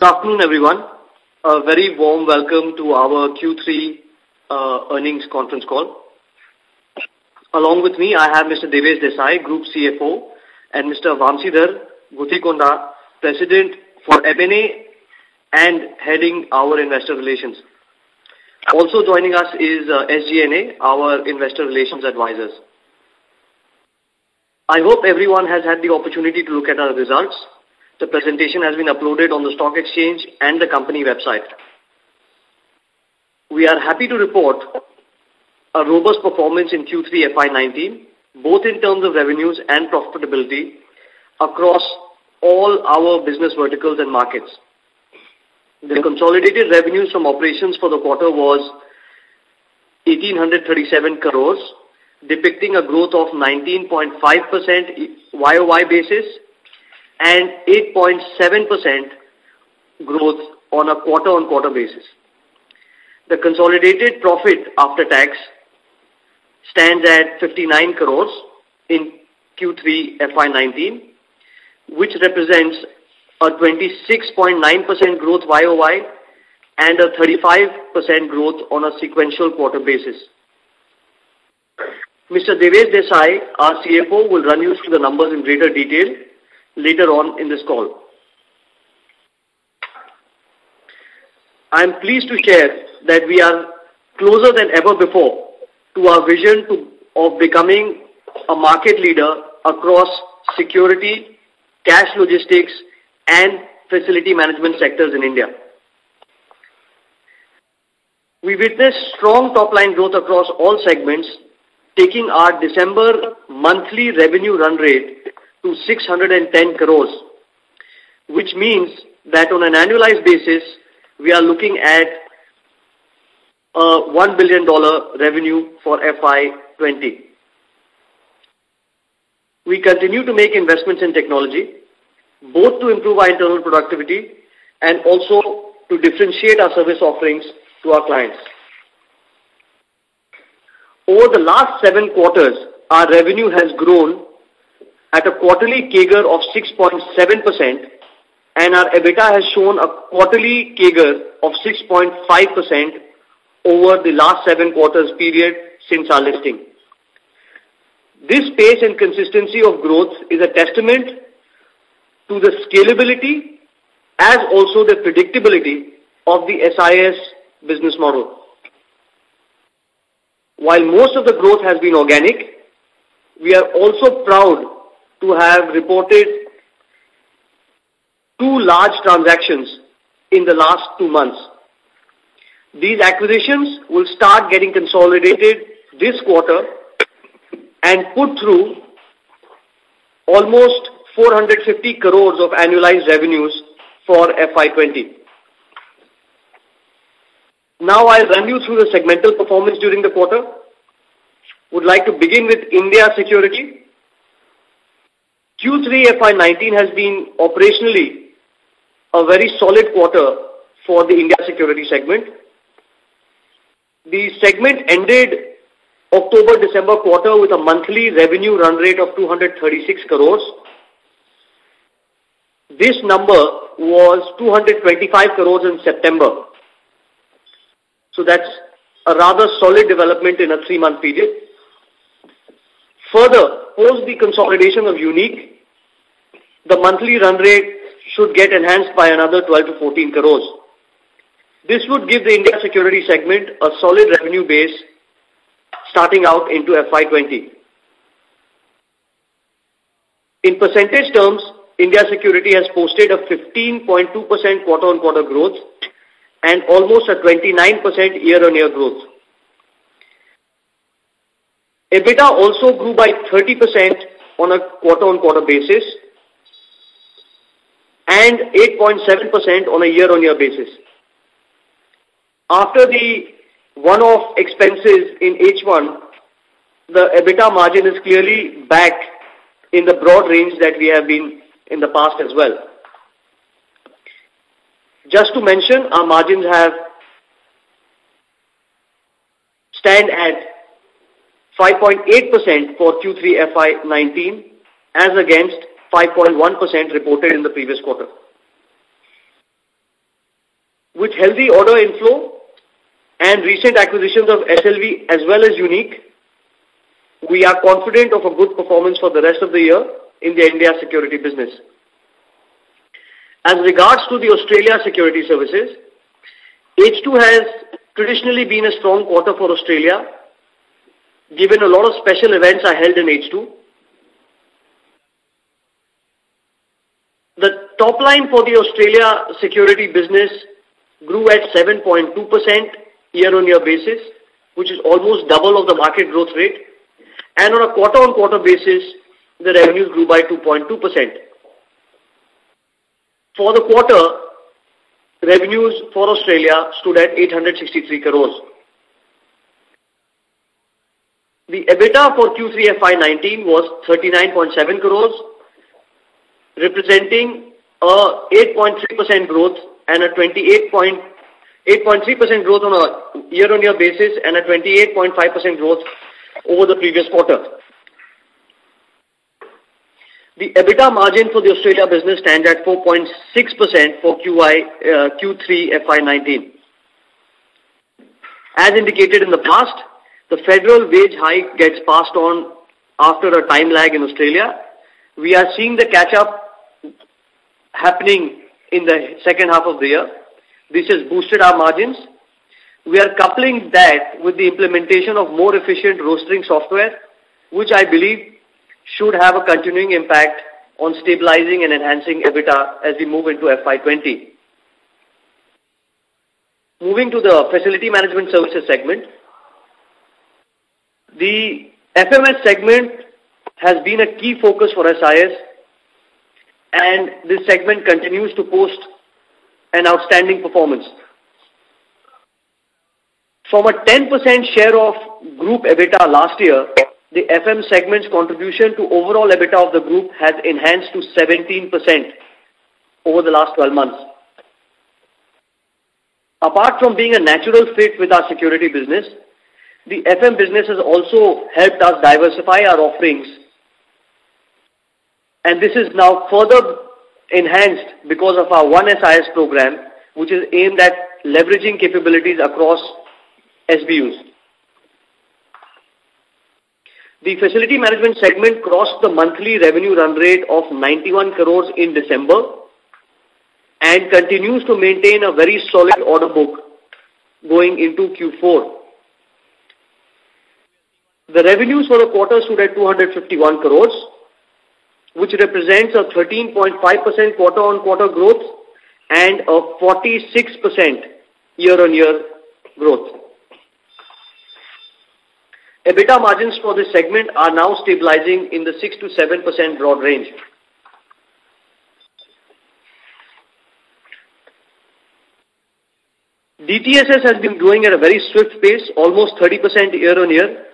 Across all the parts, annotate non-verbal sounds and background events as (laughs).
Good afternoon, everyone. A very warm welcome to our Q3 uh, earnings conference call. Along with me, I have Mr. Devesh Desai, Group CFO, and Mr. Vamsidhar Guthikonda, President for M&A and heading our investor relations. Also joining us is uh, SGNA, our investor relations advisors. I hope everyone has had the opportunity to look at our results. The presentation has been uploaded on the stock exchange and the company website. We are happy to report a robust performance in Q3 FY19, both in terms of revenues and profitability across all our business verticals and markets. The consolidated revenues from operations for the quarter was 1837 crores, depicting a growth of 19.5% YOY basis and 8.7% growth on a quarter-on-quarter basis. The consolidated profit after tax stands at 59 crores in Q3 FY19, which represents a 26.9% growth YOY and a 35% growth on a sequential quarter basis. Mr. Devesh Desai, our CFO, will run you through the numbers in greater detail later on in this call. I am pleased to share that we are closer than ever before to our vision to, of becoming a market leader across security, cash logistics, and facility management sectors in India. We witnessed strong top-line growth across all segments, taking our December monthly revenue run rate to 610 crores, which means that on an annualized basis, we are looking at a $1 billion revenue for FY20. We continue to make investments in technology, both to improve our internal productivity and also to differentiate our service offerings to our clients. Over the last seven quarters, our revenue has grown at a quarterly CAGR of 6.7% and our EBITDA has shown a quarterly CAGR of 6.5% over the last seven quarters period since our listing. This pace and consistency of growth is a testament to the scalability as also the predictability of the SIS business model. While most of the growth has been organic, we are also proud to have reported two large transactions in the last two months. These acquisitions will start getting consolidated this quarter and put through almost 450 crores of annualized revenues for FY20. Now I'll run you through the segmental performance during the quarter. Would like to begin with India security. Q3 FY19 has been operationally a very solid quarter for the India security segment. The segment ended October-December quarter with a monthly revenue run rate of 236 crores. This number was 225 crores in September. So that's a rather solid development in a three-month period. Further, post the consolidation of Unique, the monthly run rate should get enhanced by another 12 to 14 crores. This would give the India security segment a solid revenue base starting out into FY20. In percentage terms, India security has posted a 15.2% quarter-on-quarter growth and almost a 29% year-on-year growth. EBITDA also grew by 30% on a quarter-on-quarter basis and 8.7% on a year-on-year basis. After the one-off expenses in H1, the EBITDA margin is clearly back in the broad range that we have been in the past as well. Just to mention, our margins have stand at 5.8% for Q3 FY19 as against 5.1% reported in the previous quarter. With healthy order inflow and recent acquisitions of SLV as well as Unique, we are confident of a good performance for the rest of the year in the India security business. As regards to the Australia security services, H2 has traditionally been a strong quarter for Australia, given a lot of special events are held in H2. The top line for the Australia security business grew at 7.2% year-on-year basis, which is almost double of the market growth rate. And on a quarter-on-quarter basis, the revenues grew by 2.2%. For the quarter, revenues for Australia stood at 863 crores. The EBITDA for Q3 FY19 was 39.7 crores, representing a 8.3% growth and a 28.8.3% growth on a year-on-year basis and a 28.5% growth over the previous quarter. The EBITDA margin for the Australia business stands at 4.6% for QI, uh, Q3 FY19. As indicated in the past, the federal wage hike gets passed on after a time lag in Australia. We are seeing the catch-up happening in the second half of the year. This has boosted our margins. We are coupling that with the implementation of more efficient rostering software, which I believe should have a continuing impact on stabilizing and enhancing EBITDA as we move into FY20. Moving to the facility management services segment, the FMS segment has been a key focus for SIS and this segment continues to post an outstanding performance. From a 10% share of group EBITDA last year, the FM segment's contribution to overall EBITDA of the group has enhanced to 17% over the last 12 months. Apart from being a natural fit with our security business, the FM business has also helped us diversify our offerings and this is now further enhanced because of our One SIS program, which is aimed at leveraging capabilities across SBUs. The facility management segment crossed the monthly revenue run rate of 91 crores in December and continues to maintain a very solid order book going into Q4. The revenues for the quarter stood at 251 crores, which represents a 13.5% quarter-on-quarter growth and a 46% year-on-year growth. EBITDA margins for this segment are now stabilizing in the 6 to 7% broad range. DTSS has been growing at a very swift pace, almost 30% year on year on year.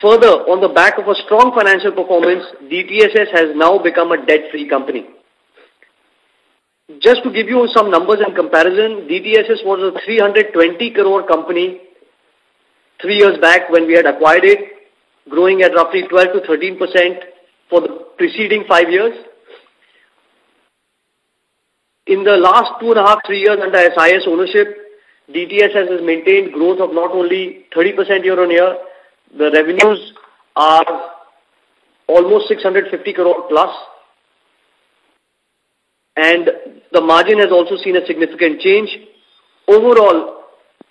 Further, on the back of a strong financial performance, DTSS has now become a debt-free company. Just to give you some numbers in comparison, DTSS was a 320 crore company three years back when we had acquired it, growing at roughly 12 to 13 percent for the preceding five years. In the last two and a half, three years under SIS ownership, DTSS has maintained growth of not only 30% year on year, the revenues are almost 650 crore plus, and the margin has also seen a significant change. Overall,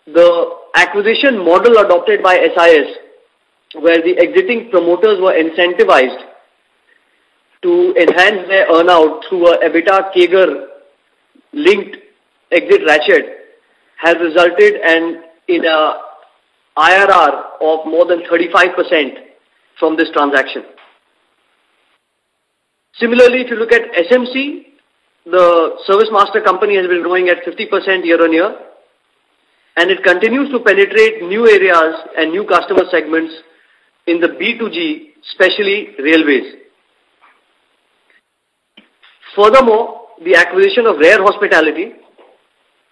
the acquisition model adopted by SIS, where the exiting promoters were incentivized to enhance their earnout through a EBITDA CAGR linked exit ratchet, has resulted in, in a IRR of more than 35% from this transaction. Similarly, if you look at SMC, the Service Master company has been growing at 50% year on year, and it continues to penetrate new areas and new customer segments in the B2G, especially railways. Furthermore, the acquisition of Rare Hospitality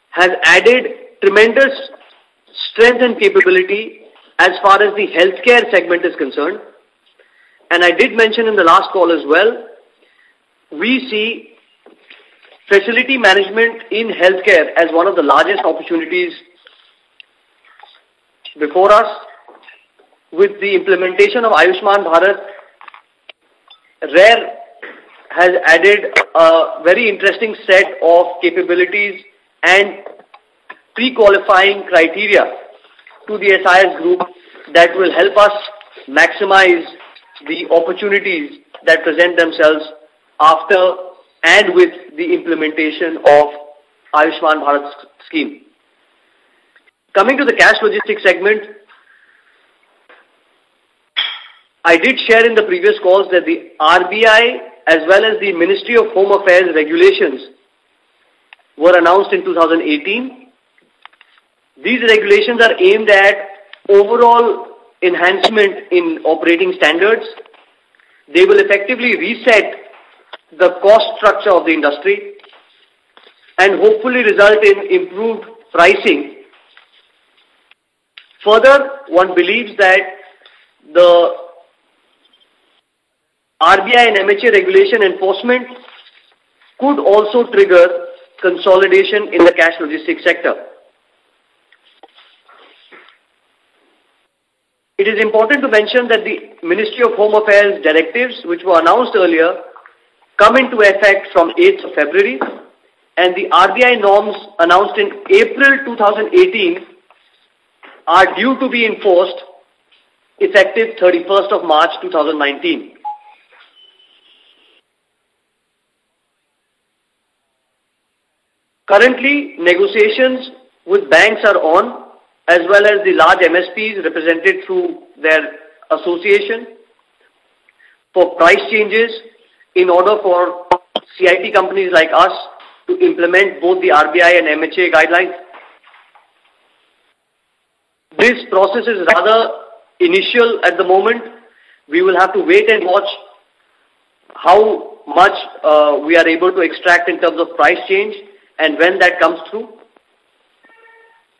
has added tremendous strength and capability as far as the healthcare segment is concerned. And I did mention in the last call as well we see facility management in healthcare as one of the largest opportunities before us. With the implementation of Ayushman Bharat, RARE has added a very interesting set of capabilities and pre-qualifying criteria to the SIS group that will help us maximize the opportunities that present themselves after and with the implementation of Ayushman Bharat scheme. Coming to the cash logistics segment, I did share in the previous calls that the RBI as well as the Ministry of Home Affairs regulations were announced in 2018. These regulations are aimed at overall enhancement in operating standards. They will effectively reset the cost structure of the industry and hopefully result in improved pricing. Further, one believes that the RBI and MHA regulation enforcement could also trigger consolidation in the cash logistics sector. It is important to mention that the Ministry of Home Affairs directives, which were announced earlier, come into effect from 8th of February and the RBI norms announced in April 2018 are due to be enforced effective 31st of March 2019. Currently, negotiations with banks are on as well as the large MSPs represented through their association for price changes in order for CIT companies like us to implement both the RBI and MHA guidelines. This process is rather initial at the moment. We will have to wait and watch how much uh, we are able to extract in terms of price change and when that comes through.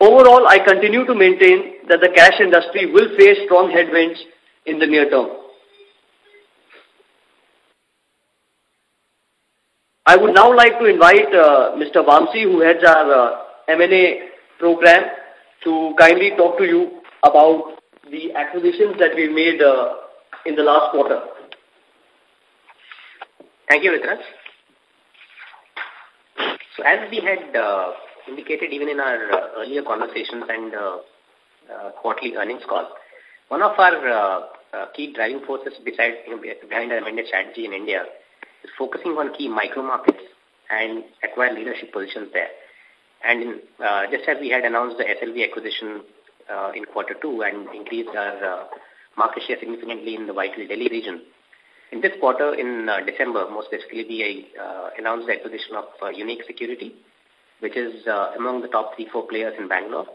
Overall, I continue to maintain that the cash industry will face strong headwinds in the near term. I would now like to invite uh, Mr. Vamsi, who heads our uh, M&A program, to kindly talk to you about the acquisitions that we made uh, in the last quarter. Thank you, Vikrant. So as we had uh, indicated even in our uh, earlier conversations and uh, uh, quarterly earnings call, one of our uh, uh, key driving forces beside, you know, behind our M&A strategy in India is focusing on key micro markets and acquire leadership positions there. And in, uh, just as we had announced the SLV acquisition in quarter two and increased our market share significantly in the vital Delhi region, in this quarter, in December, most specifically, we announced the acquisition of Unique Security, which is uh, among the top three, four players in Bangalore.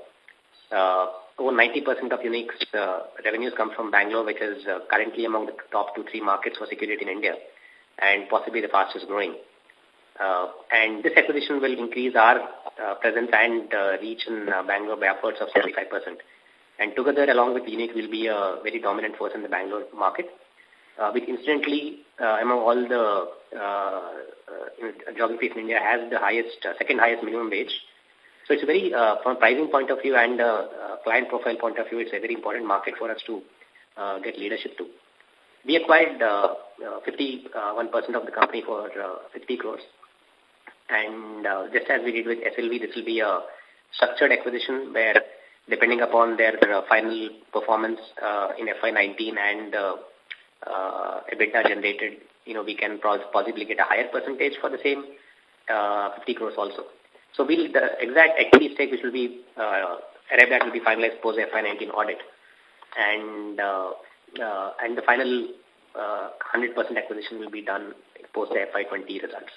Uh, over 90% of Unique's uh, revenues come from Bangalore, which is uh, currently among the top two, three markets for security in India and possibly the fastest growing. Uh, and this acquisition will increase our uh, presence and uh, reach in uh, Bangalore by upwards of 75%. And together, along with Unique, will be a very dominant force in the Bangalore market uh, which incidentally, uh, among all the uh, uh, geographies in India, has the highest, uh, second highest minimum wage. So it's a very, uh, from pricing point of view and uh, uh, client profile point of view, it's a very important market for us to uh, get leadership to. We acquired uh, uh, 51% uh, of the company for uh, 50 crores. And uh, just as we did with SLV, this will be a structured acquisition where depending upon their uh, final performance uh, in FY19 and uh, uh, EBITDA generated, you know, we can possibly get a higher percentage for the same uh, 50 crores also. So we'll, the exact equity stake which will be uh, arrived at will be finalized post FY19 audit. And, uh, uh, and the final uh, 100% acquisition will be done post the FY20 results.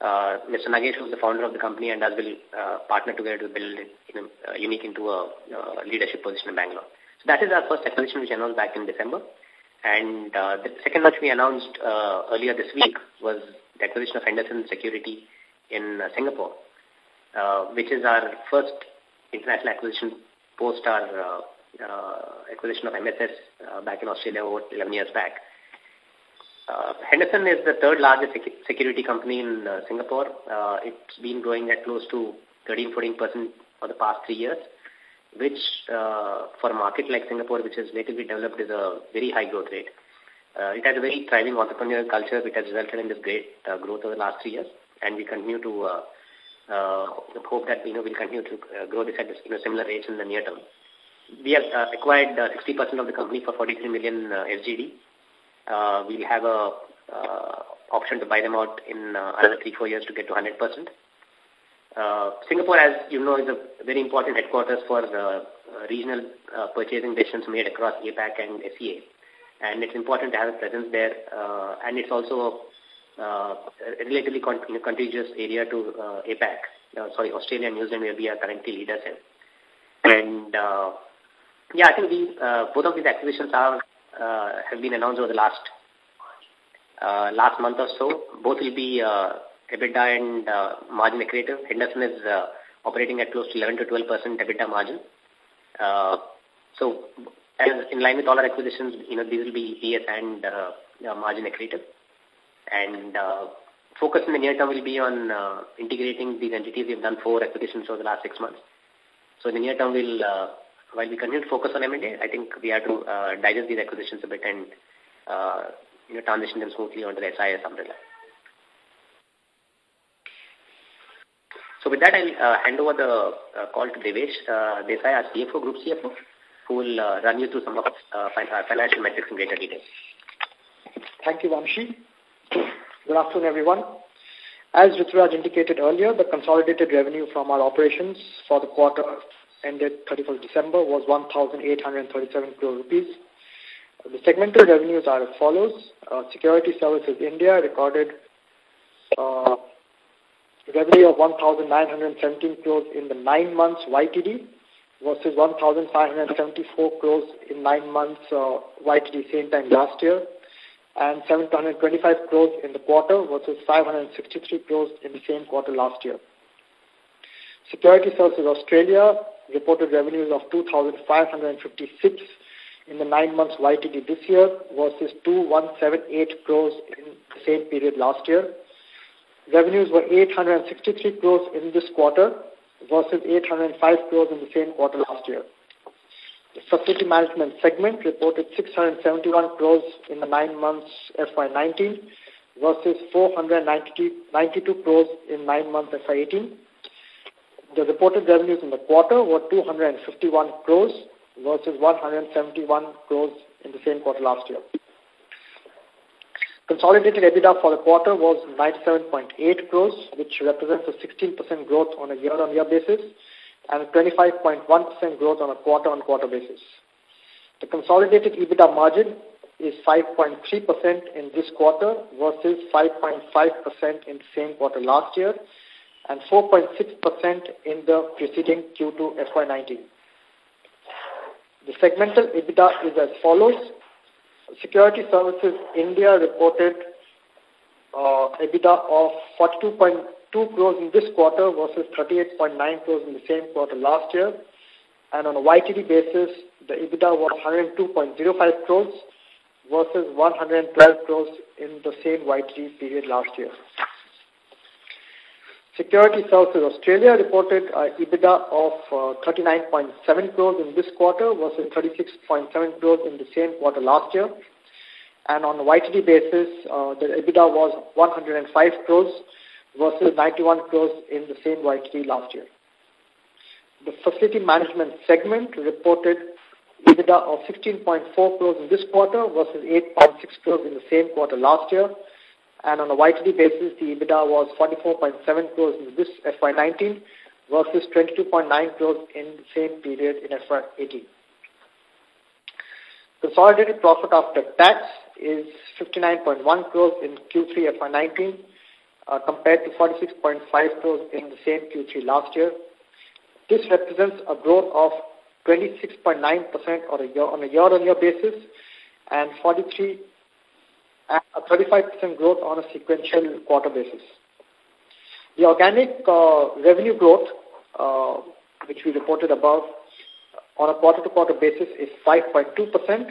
Uh, Mr. Nagesh, is the founder of the company, and us will uh, partner together to build you know, uh, Unique into a uh, leadership position in Bangalore. So that is our first acquisition which announced back in December. And uh, the second launch we announced uh, earlier this week was the acquisition of Henderson Security in uh, Singapore, uh, which is our first international acquisition post our uh, uh, acquisition of MSS uh, back in Australia over 11 years back. Uh, Henderson is the third largest sec security company in uh, Singapore. Uh, it's been growing at close to 13-14% for the past three years, which uh, for a market like Singapore, which is relatively developed, is a very high growth rate. Uh, it has a very thriving entrepreneurial culture, which has resulted in this great uh, growth over the last three years, and we continue to uh, uh, hope that you know we'll continue to uh, grow this at you know, similar rates in the near term. We have uh, acquired 60% uh, of the company for 43 million uh, SGD. Uh, we'll have a uh, option to buy them out in uh, another three, four years to get to 100%. Uh, Singapore, as you know, is a very important headquarters for uh, regional uh, purchasing decisions made across APAC and SEA. And it's important to have a presence there. Uh, and it's also uh, a relatively con contiguous area to uh, APAC, uh, sorry, Australia and New Zealand, where we are currently leaders in. And uh, yeah, I think these, uh, both of these acquisitions are uh, have been announced over the last uh, last month or so. Both will be uh, EBITDA and uh, margin accretive. Henderson is uh, operating at close to 11 to 12 percent EBITDA margin. Uh, so, as in line with all our acquisitions, you know, these will be EPS and uh, margin accretive. And uh, focus in the near term will be on uh, integrating these entities. We've done four acquisitions over the last six months. So in the near term, we'll, uh, while we continue to focus on M&A, I think we have to uh, digest these acquisitions a bit and uh, you know, transition them smoothly onto the SIS umbrella. So with that, I'll uh, hand over the uh, call to Devesh uh, Desai, our CFO, Group CFO, who will run you through some of financial metrics in greater detail. Thank you, Vamshi. Good afternoon, everyone. As Rituraj indicated earlier, the consolidated revenue from our operations for the quarter ended 31st December was 1,837 crore rupees. The segmental revenues are as follows. Security Services India recorded revenue of 1,917 crores in the nine months YTD versus 1,574 crores in nine months uh, YTD same time last year and 725 crores in the quarter versus 563 crores in the same quarter last year. Security Services Australia reported revenues of 2,556 in the nine months YTD this year versus 2,178 crores in the same period last year. Revenues were 863 crores in this quarter versus 805 crores in the same quarter last year. The facility management segment reported 671 crores in the nine months FY19 versus 492 crores in nine months FY18. The reported revenues in the quarter were 251 crores versus 171 crores in the same quarter last year. Consolidated EBITDA for the quarter was 97.8 crores, which represents a 16% growth on a year-on-year -year basis and 25.1% growth on a quarter-on-quarter -quarter basis. The consolidated EBITDA margin is 5.3% in this quarter versus 5.5% in the same quarter last year and 4.6% in the preceding Q2 FY19. The segmental EBITDA is as follows. Security Services India reported uh, EBITDA of 42.2 crores in this quarter versus 38.9 crores in the same quarter last year. And on a YTD basis, the EBITDA was 102.05 crores versus 112 crores in the same YTD period last year. Security Services Australia reported uh, EBITDA of uh, 39.7 crores in this quarter versus 36.7 crores in the same quarter last year. And on a YTD basis, uh, the EBITDA was 105 crores versus 91 crores in the same YTD last year. The facility management segment reported EBITDA of 16.4 crores in this quarter versus 8.6 crores in the same quarter last year. And on a YTD basis, the EBITDA was 44.7 crores in this FY19 versus 22.9 crores in the same period in FY18. Consolidated profit after tax is 59.1 crores in Q3 FY19 uh, compared to 46.5 crores in the same Q3 last year. This represents a growth of 26.9% on a year on a year-on-year basis and 43 a 35% growth on a sequential quarter basis. The organic uh, revenue growth, uh, which we reported above, on a quarter-to-quarter -quarter basis is 5.2%,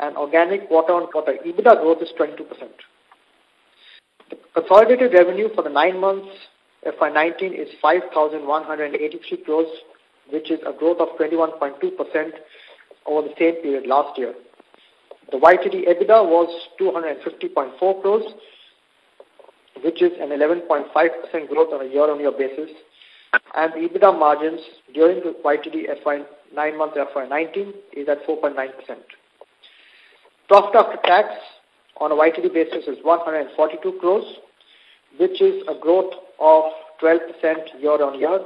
and organic quarter-on-quarter EBITDA growth is 22%. The consolidated revenue for the nine months FY19 is 5,183 crores, which is a growth of 21.2% over the same period last year. The YTD EBITDA was 250.4 crores, which is an 11.5% growth on a year-on-year -year basis. And the EBITDA margins during the YTD FY 9 months FY19 is at 4.9%. Profit after tax on a YTD basis is 142 crores, which is a growth of 12% year-on-year.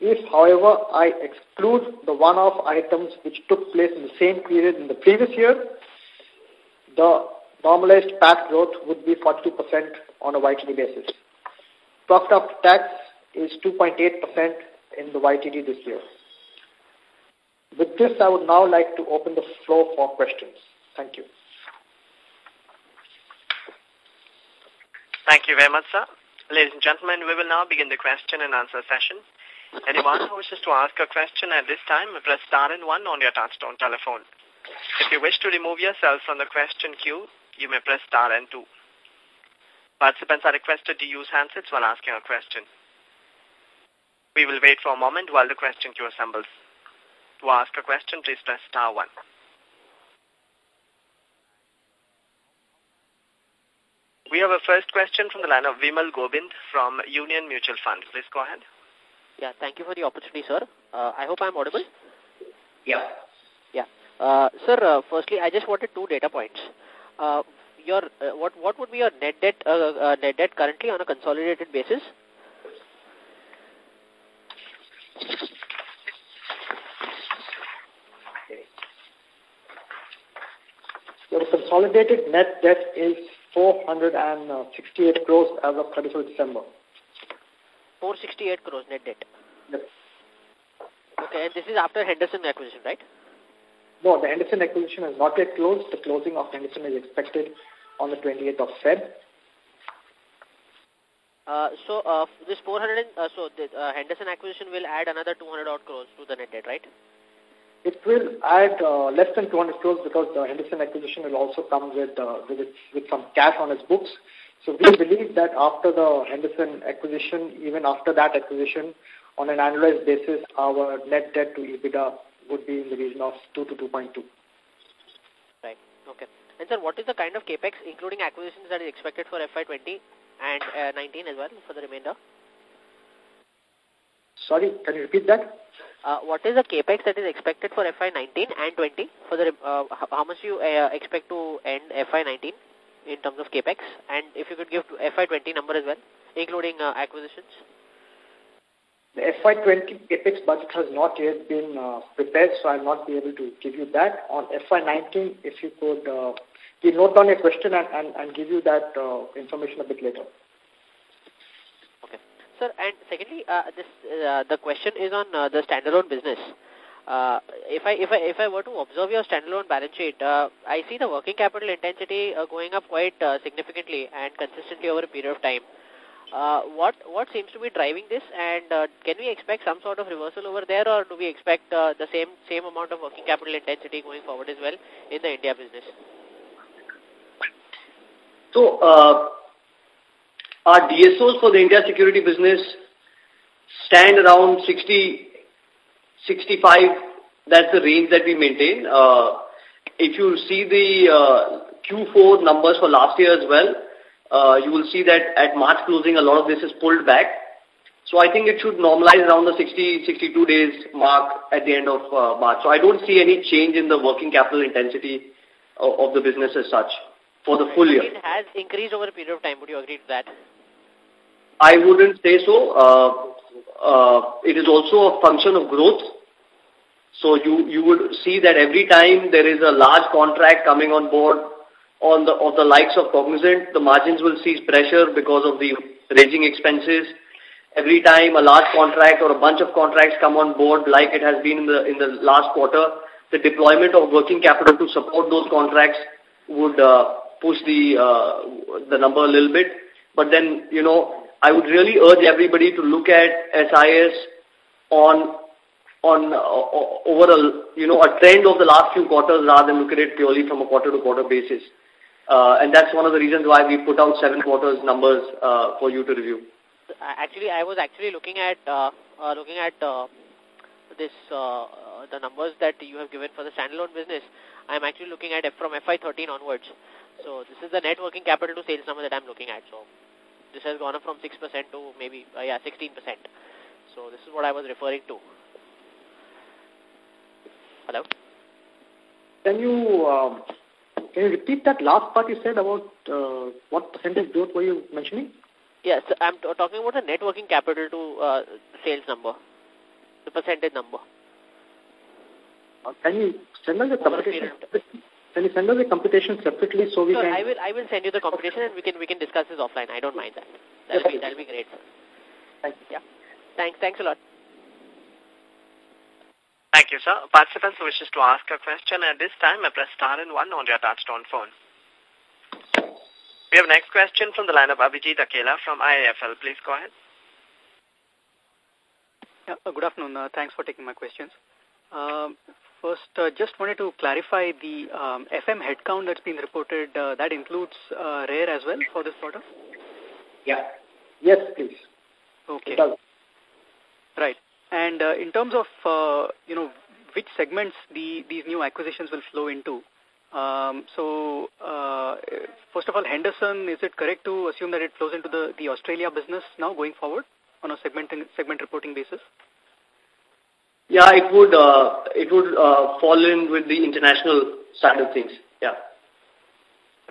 If, however, I exclude the one-off items which took place in the same period in the previous year, the normalized PAT growth would be 42% on a YTD basis. Profit after tax is 2.8% in the YTD this year. With this, I would now like to open the floor for questions. Thank you. Thank you very much, sir. Ladies and gentlemen, we will now begin the question and answer session. Anyone who wishes to ask a question at this time, press star and one on your touchtone telephone. If you wish to remove yourself from the question queue, you may press star and two. Participants are requested to use handsets while asking a question. We will wait for a moment while the question queue assembles. To ask a question, please press star one. We have a first question from the line of Vimal Gohil from Union Mutual Fund. Please go ahead. Yeah, thank you for the opportunity, sir. Uh, I hope I'm audible. Yeah. Yeah. Uh, sir, uh, firstly, I just wanted two data points. Uh, your uh, what what would be your net debt uh, uh, net debt currently on a consolidated basis? Your consolidated net debt is 468 crores as of 31st December. 468 crores net debt? Yes. Okay, and this is after Henderson acquisition, right? No, the Henderson acquisition has not yet closed. The closing of Henderson is expected on the 28th of Feb. Uh, so uh, this 400, uh, so the uh, Henderson acquisition will add another 200 odd crores to the net debt, right? It will add uh, less than 200 crores because the Henderson acquisition will also come with, uh, with, its, with some cash on its books. So we believe that after the Henderson acquisition, even after that acquisition, on an annualized basis, our net debt to EBITDA would be in the region of 2 to 2.2. Right. Okay. And sir, what is the kind of capex, including acquisitions, that is expected for FY20 and uh, 19 as well for the remainder? Sorry, can you repeat that? Uh, what is the capex that is expected for FY19 and 20? For the uh, how much you uh, expect to end FY19 in terms of capex, and if you could give FY20 number as well, including uh, acquisitions. The FY20 capex budget has not yet been uh, prepared, so I'll not be able to give you that. On FY19, if you could uh, note down your question and, and, and give you that uh, information a bit later. Okay. Sir, and secondly, uh, this uh, the question is on uh, the standalone business. Uh, if I if I if I were to observe your standalone balance sheet, uh, I see the working capital intensity uh, going up quite uh, significantly and consistently over a period of time. Uh, what what seems to be driving this, and uh, can we expect some sort of reversal over there, or do we expect uh, the same same amount of working capital intensity going forward as well in the India business? So, uh, our DSOs for the India security business stand around 60, 65. That's the range that we maintain. Uh, if you see the uh, Q4 numbers for last year as well, uh, you will see that at March closing, a lot of this is pulled back. So I think it should normalize around the 60, 62 days mark at the end of uh, March. So I don't see any change in the working capital intensity of, of the business as such for the full year. It has increased over a period of time. Would you agree to that? I wouldn't say so. Uh, uh, it is also a function of growth. So you, you would see that every time there is a large contract coming on board on the, of the likes of Cognizant, the margins will see pressure because of the raising expenses. Every time a large contract or a bunch of contracts come on board, like it has been in the, in the last quarter, the deployment of working capital to support those contracts would uh, push the, uh, the number a little bit. But then, you know, I would really urge everybody to look at SIS on on uh, over a, you know, a trend of the last few quarters rather than look at it purely from a quarter-to-quarter -quarter basis. Uh, and that's one of the reasons why we put out seven quarters numbers uh, for you to review. Actually, I was actually looking at uh, uh, looking at uh, this uh, the numbers that you have given for the standalone business. I'm actually looking at from FY13 onwards. So this is the net working capital to sales number that I'm looking at. So this has gone up from 6% to maybe, uh, yeah, 16%. So this is what I was referring to. Hello? Can you, um, can you repeat that last part you said about uh, what percentage growth were you mentioning? Yes, I'm talking about the net working capital to uh, sales number, the percentage number. Uh, can you send us the computation? Can you send us the computation separately so we sure, can? I will. I will send you the computation and we can we can discuss this offline. I don't mind that. That'll be that'll be great. Thank you. Yeah. Thanks. Thanks a lot. Thank you, sir. Participants who wishes to ask a question at this time, I press star and one on your touchtone phone. We have next question from the line of Abhijit Akella from IIFL. Please go ahead. Yeah, uh, good afternoon. Uh, thanks for taking my questions. Um, First, uh, just wanted to clarify the um, FM headcount that's been reported. Uh, that includes uh, RARE as well for this quarter? Yeah. Yes, please. Okay. Right. And uh, in terms of, uh, you know, which segments the these new acquisitions will flow into, um, so, uh, first of all, Henderson, is it correct to assume that it flows into the, the Australia business now going forward on a segment, segment reporting basis? Yeah, it would uh, it would uh, fall in with the international side of things. Yeah.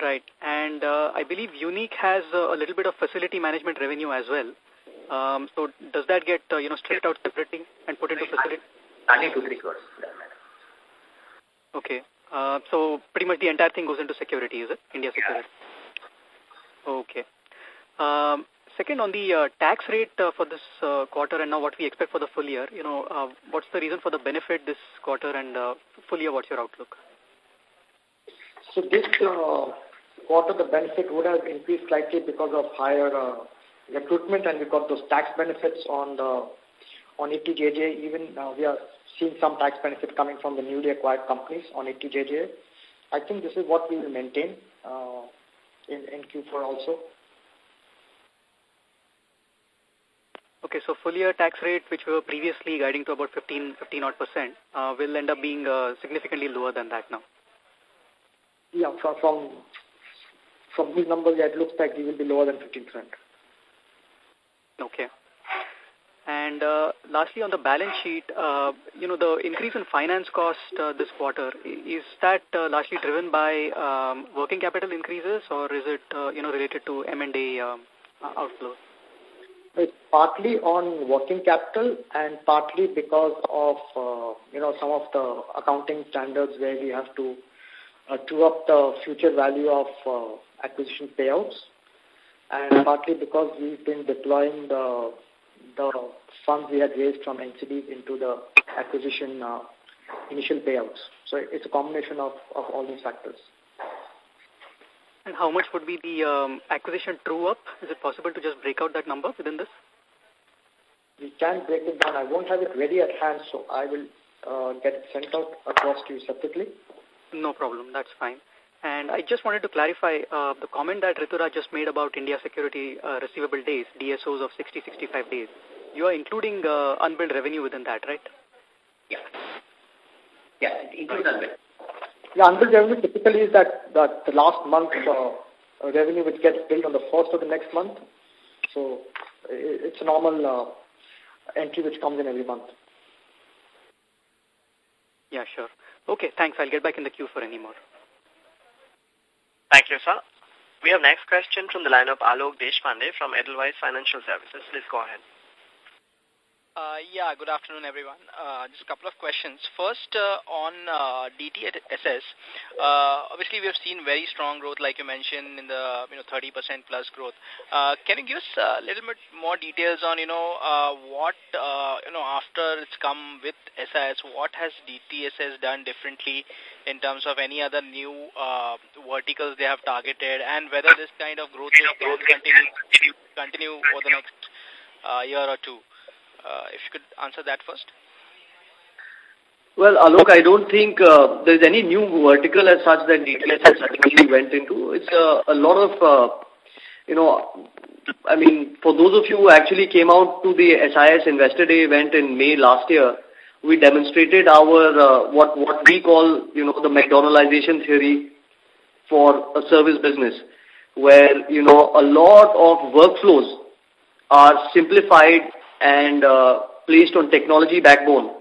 Right. And uh, I believe Unique has uh, a little bit of facility management revenue as well. Um, so does that get, uh, you know, stripped out separately and put into facility? Only two, three crores. Okay. Uh, so pretty much the entire thing goes into security, is it? India security. Yeah. Okay. Um, Second, on the uh, tax rate uh, for this uh, quarter and now what we expect for the full year, you know, uh, what's the reason for the benefit this quarter and uh, full year, what's your outlook? So this uh, quarter, the benefit would have increased slightly because of higher uh, recruitment and we got those tax benefits on the on 80JJ. Even uh, we are seeing some tax benefit coming from the newly acquired companies on 80JJ. I think this is what we will maintain uh, in, in Q4 also. Okay, so full year tax rate, which we were previously guiding to about 15, 15 odd percent, uh, will end up being uh, significantly lower than that now. Yeah, from from, from these numbers, yeah, it looks like we will be lower than 15 percent. Okay. And uh, lastly, on the balance sheet, uh, you know, the increase in finance cost uh, this quarter, is that uh, largely driven by um, working capital increases or is it, uh, you know, related to M&A um, outflows? It's partly on working capital and partly because of, uh, you know, some of the accounting standards where we have to uh, true up the future value of uh, acquisition payouts and partly because we've been deploying the the funds we had raised from NCDs into the acquisition uh, initial payouts. So it's a combination of, of all these factors. And how much would be the um, acquisition true up? Is it possible to just break out that number within this? We can break it down. I won't have it ready at hand, so I will uh, get it sent out across to you separately. No problem. That's fine. And I just wanted to clarify uh, the comment that Rituraj just made about India security uh, receivable days, DSOs of 60-65 days. You are including uh, unbilled revenue within that, right? Yeah. Yeah, it includes unbilled. The unbilled revenue typically is that, that the last month uh, revenue which gets billed on the first of the next month. So it's a normal uh, entry which comes in every month. Yeah, sure. Okay, thanks. I'll get back in the queue for any more. Thank you, sir. We have next question from the line of Alok Deshpande from Edelweiss Financial Services. Please go ahead. Uh, yeah, good afternoon, everyone. Uh, just a couple of questions. First, uh, on uh, DTSS, uh, obviously we have seen very strong growth, like you mentioned, in the you know 30% plus growth. Uh, can you give us a little bit more details on you know uh, what uh, you know after it's come with SIS, what has DTSS done differently in terms of any other new uh, verticals they have targeted, and whether this kind of growth will continue continue over the next uh, year or two? Uh, if you could answer that first. Well, Alok, I don't think uh, there's any new vertical as such that DTS has suddenly went into. It's uh, a lot of, uh, you know, I mean, for those of you who actually came out to the SIS Investor Day event in May last year, we demonstrated our, uh, what, what we call, you know, the McDonaldization theory for a service business, where, you know, a lot of workflows are simplified and uh, placed on technology backbone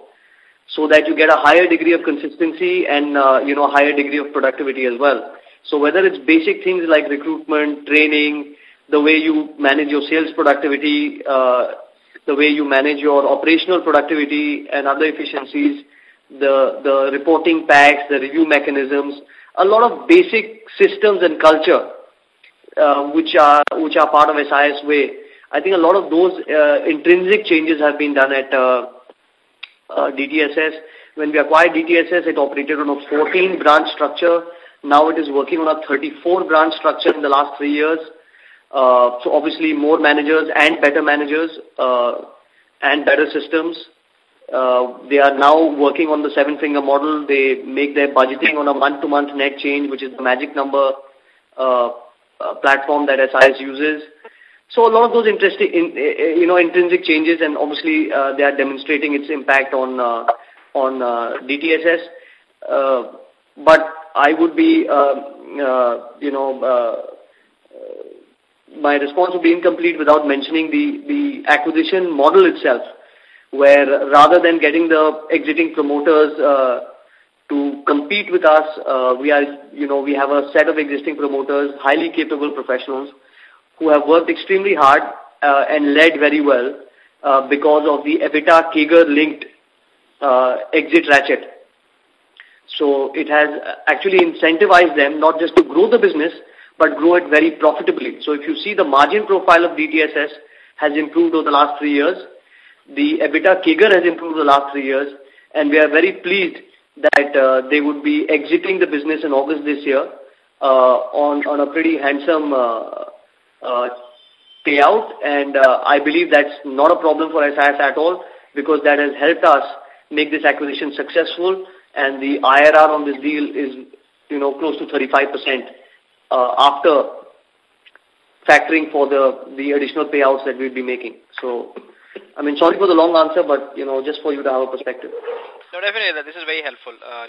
so that you get a higher degree of consistency and, uh, you know, a higher degree of productivity as well. So whether it's basic things like recruitment, training, the way you manage your sales productivity, uh, the way you manage your operational productivity and other efficiencies, the, the reporting packs, the review mechanisms, a lot of basic systems and culture uh, which are which are part of SIS way. I think a lot of those uh, intrinsic changes have been done at uh, uh, DTSS. When we acquired DTSS, it operated on a 14 branch structure. Now it is working on a 34 branch structure in the last three years. Uh, so obviously more managers and better managers uh, and better systems. Uh, they are now working on the seven-finger model. They make their budgeting on a month-to-month -month net change, which is the magic number uh, uh, platform that SIS uses. So a lot of those interesting, in, you know, intrinsic changes, and obviously uh, they are demonstrating its impact on uh, on uh, DTSS. Uh, but I would be, uh, uh, you know, uh, my response would be incomplete without mentioning the, the acquisition model itself, where rather than getting the exiting promoters uh, to compete with us, uh, we are, you know, we have a set of existing promoters, highly capable professionals, who have worked extremely hard uh, and led very well uh, because of the EBITDA CAGR linked uh, exit ratchet. So it has actually incentivized them not just to grow the business, but grow it very profitably. So if you see the margin profile of DTSS has improved over the last three years, the EBITDA CAGR has improved over the last three years, and we are very pleased that uh, they would be exiting the business in August this year uh, on, on a pretty handsome uh, uh, payout, and uh, I believe that's not a problem for SIS at all because that has helped us make this acquisition successful, and the IRR on this deal is, you know, close to 35 percent uh, after factoring for the, the additional payouts that we'll be making. So, I mean, sorry for the long answer, but, you know, just for you to have a perspective. No, definitely. This is very helpful, uh.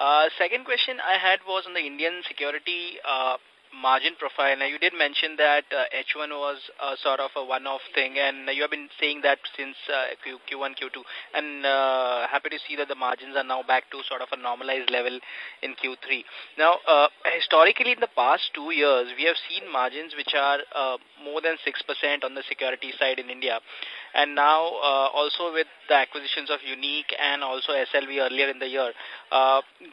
Uh, second question I had was on the Indian security uh, margin profile. Now, you did mention that uh, H1 was uh, sort of a one-off thing, and you have been saying that since uh, Q, Q1, Q2, and uh, happy to see that the margins are now back to sort of a normalized level in Q3. Now, uh, historically, in the past two years, we have seen margins which are more than 6% on the security side in India, and now also with the acquisitions of Unique and also SLV earlier in the year,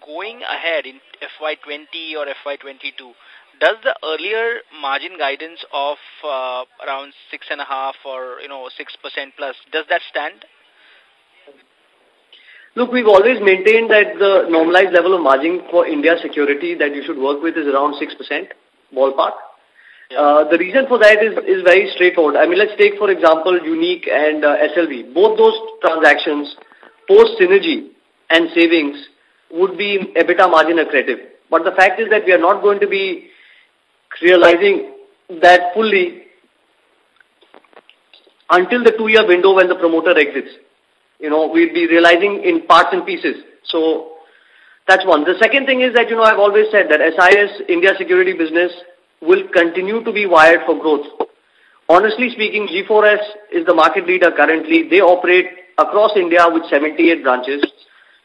going ahead in FY20 or FY22, does the earlier margin guidance of uh, around six and a half or you know six percent plus does that stand? Look, we've always maintained that the normalized level of margin for India security that you should work with is around 6% ballpark. Yeah. Uh, the reason for that is, is very straightforward. I mean, let's take, for example, Unique and uh, SLV. Both those transactions, post-synergy and savings, would be EBITDA margin accretive. But the fact is that we are not going to be realizing that fully until the two-year window when the promoter exits. You know, we'll be realizing in parts and pieces. So that's one. The second thing is that, you know, I've always said that SIS India security business will continue to be wired for growth. Honestly speaking, G4S is the market leader currently. They operate across India with 78 branches.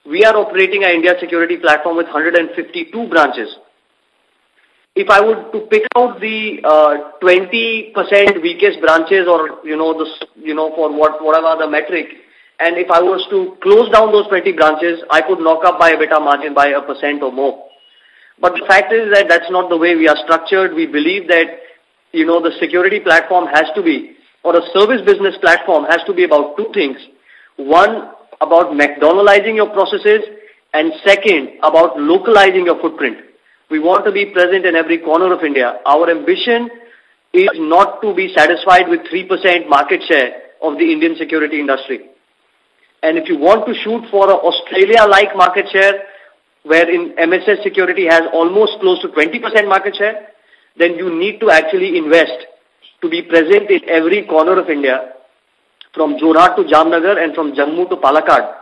We are operating our India security platform with 152 branches if I would to pick out the 20% uh, weakest branches or, you know, the, you know, for what, whatever the metric, and if I was to close down those 20 branches, I could knock up by EBITDA margin by a percent or more. But the fact is that that's not the way we are structured. We believe that, you know, the security platform has to be, or a service business platform has to be about two things. One, about McDonaldizing your processes, and second, about localizing your footprint. We want to be present in every corner of India. Our ambition is not to be satisfied with 3% market share of the Indian security industry. And if you want to shoot for an Australia-like market share, where in MSS security has almost close to 20% market share, then you need to actually invest to be present in every corner of India, from Jorhat to Jamnagar and from Jammu to Palakkad,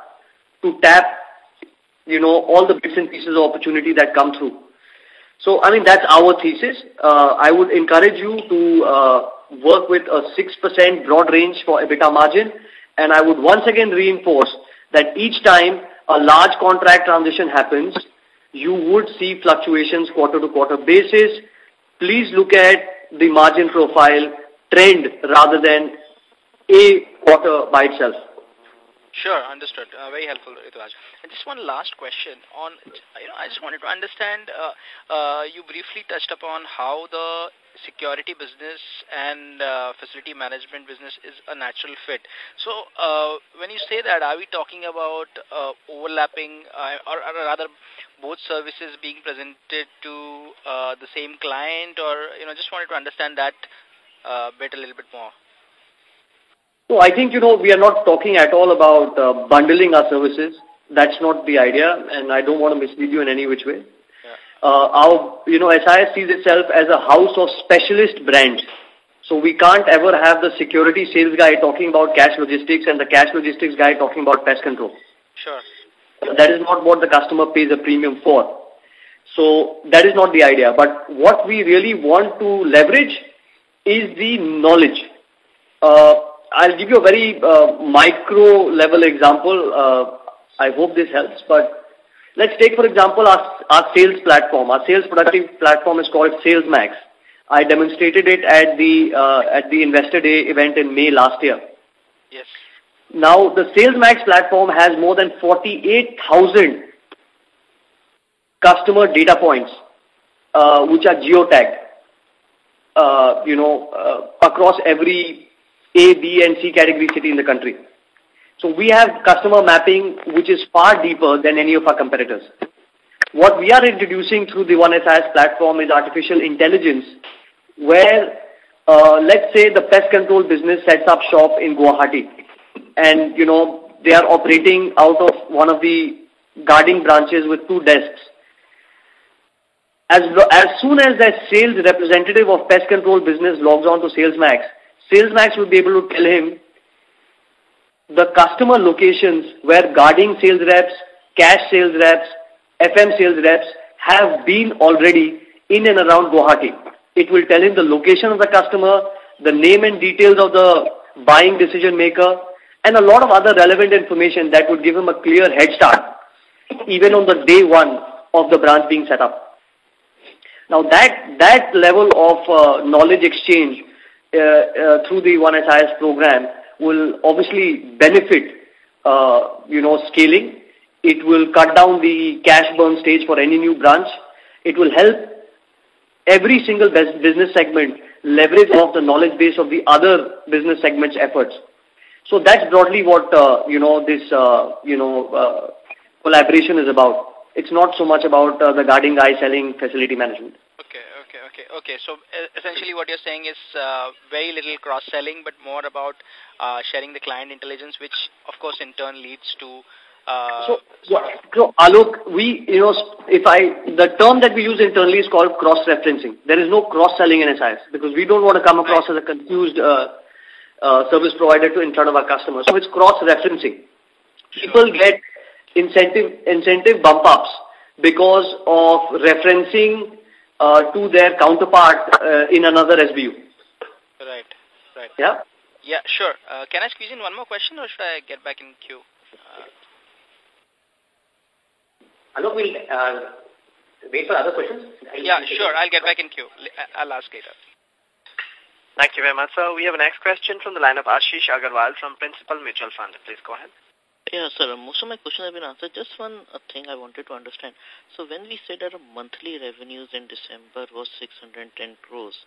to tap, you know, all the bits and pieces of opportunity that come through. So, I mean, that's our thesis. Uh, I would encourage you to uh, work with a 6% broad range for EBITDA margin. And I would once again reinforce that each time a large contract transition happens, you would see fluctuations quarter to quarter basis. Please look at the margin profile trend rather than a quarter by itself. Sure, understood. Uh, very helpful. Just one last question on, you know, I just wanted to understand, uh, uh, you briefly touched upon how the security business and uh, facility management business is a natural fit. So, uh, when you say that, are we talking about uh, overlapping, uh, or, or rather both services being presented to uh, the same client, or, you know, just wanted to understand that uh, bit a little bit more. So I think, you know, we are not talking at all about bundling our services. That's not the idea, and I don't want to mislead you in any which way. Yeah. Uh, our, you know, SIS sees itself as a house of specialist brands. So we can't ever have the security sales guy talking about cash logistics and the cash logistics guy talking about pest control. Sure. That is not what the customer pays a premium for. So that is not the idea. But what we really want to leverage is the knowledge. Uh, I'll give you a very uh, micro level example. Uh, I hope this helps, but let's take, for example, our, our sales platform. Our sales productive platform is called SalesMax. I demonstrated it at the uh, at the Investor Day event in May last year. Yes. Now, the SalesMax platform has more than 48,000 customer data points, uh, which are geotagged, uh, you know, uh, across every a, B, and C category city in the country. So we have customer mapping which is far deeper than any of our competitors. What we are introducing through the One SIS platform is artificial intelligence where, uh, let's say the pest control business sets up shop in Guwahati and, you know, they are operating out of one of the guarding branches with two desks. As, as soon as that sales representative of pest control business logs on to SalesMax, SalesMax will be able to tell him the customer locations where guarding sales reps, cash sales reps, FM sales reps have been already in and around Guwahati. It will tell him the location of the customer, the name and details of the buying decision maker, and a lot of other relevant information that would give him a clear head start, even on the day one of the branch being set up. Now that, that level of uh, knowledge exchange uh, uh, through the One SIS program will obviously benefit, uh, you know, scaling. It will cut down the cash burn stage for any new branch. It will help every single business segment leverage off the knowledge base of the other business segments' efforts. So that's broadly what, uh, you know, this, uh, you know, uh, collaboration is about. It's not so much about uh, the guarding guy selling facility management. Okay, okay. So essentially what you're saying is uh, very little cross-selling, but more about uh, sharing the client intelligence, which of course in turn leads to... Uh, so, so, Alok, we, you know, if I, the term that we use internally is called cross-referencing. There is no cross-selling in SIS because we don't want to come across as a confused uh, uh, service provider to in front of our customers. So it's cross-referencing. People get incentive, incentive bump-ups because of referencing to their counterpart uh, in another SBU. Right, right. Yeah? Yeah, sure. Uh, can I squeeze in one more question or should I get back in queue? Uh, Alok, we'll uh, wait for other questions. Yeah, sure. I'll get back in queue. I'll ask later. Thank you very much, sir. We have a next question from the line of Ashish Agarwal from Principal Mutual Fund. Please go ahead. Yeah, sir. Most of my questions have been answered. Just one uh, thing I wanted to understand. So when we said our monthly revenues in December was 610 crores,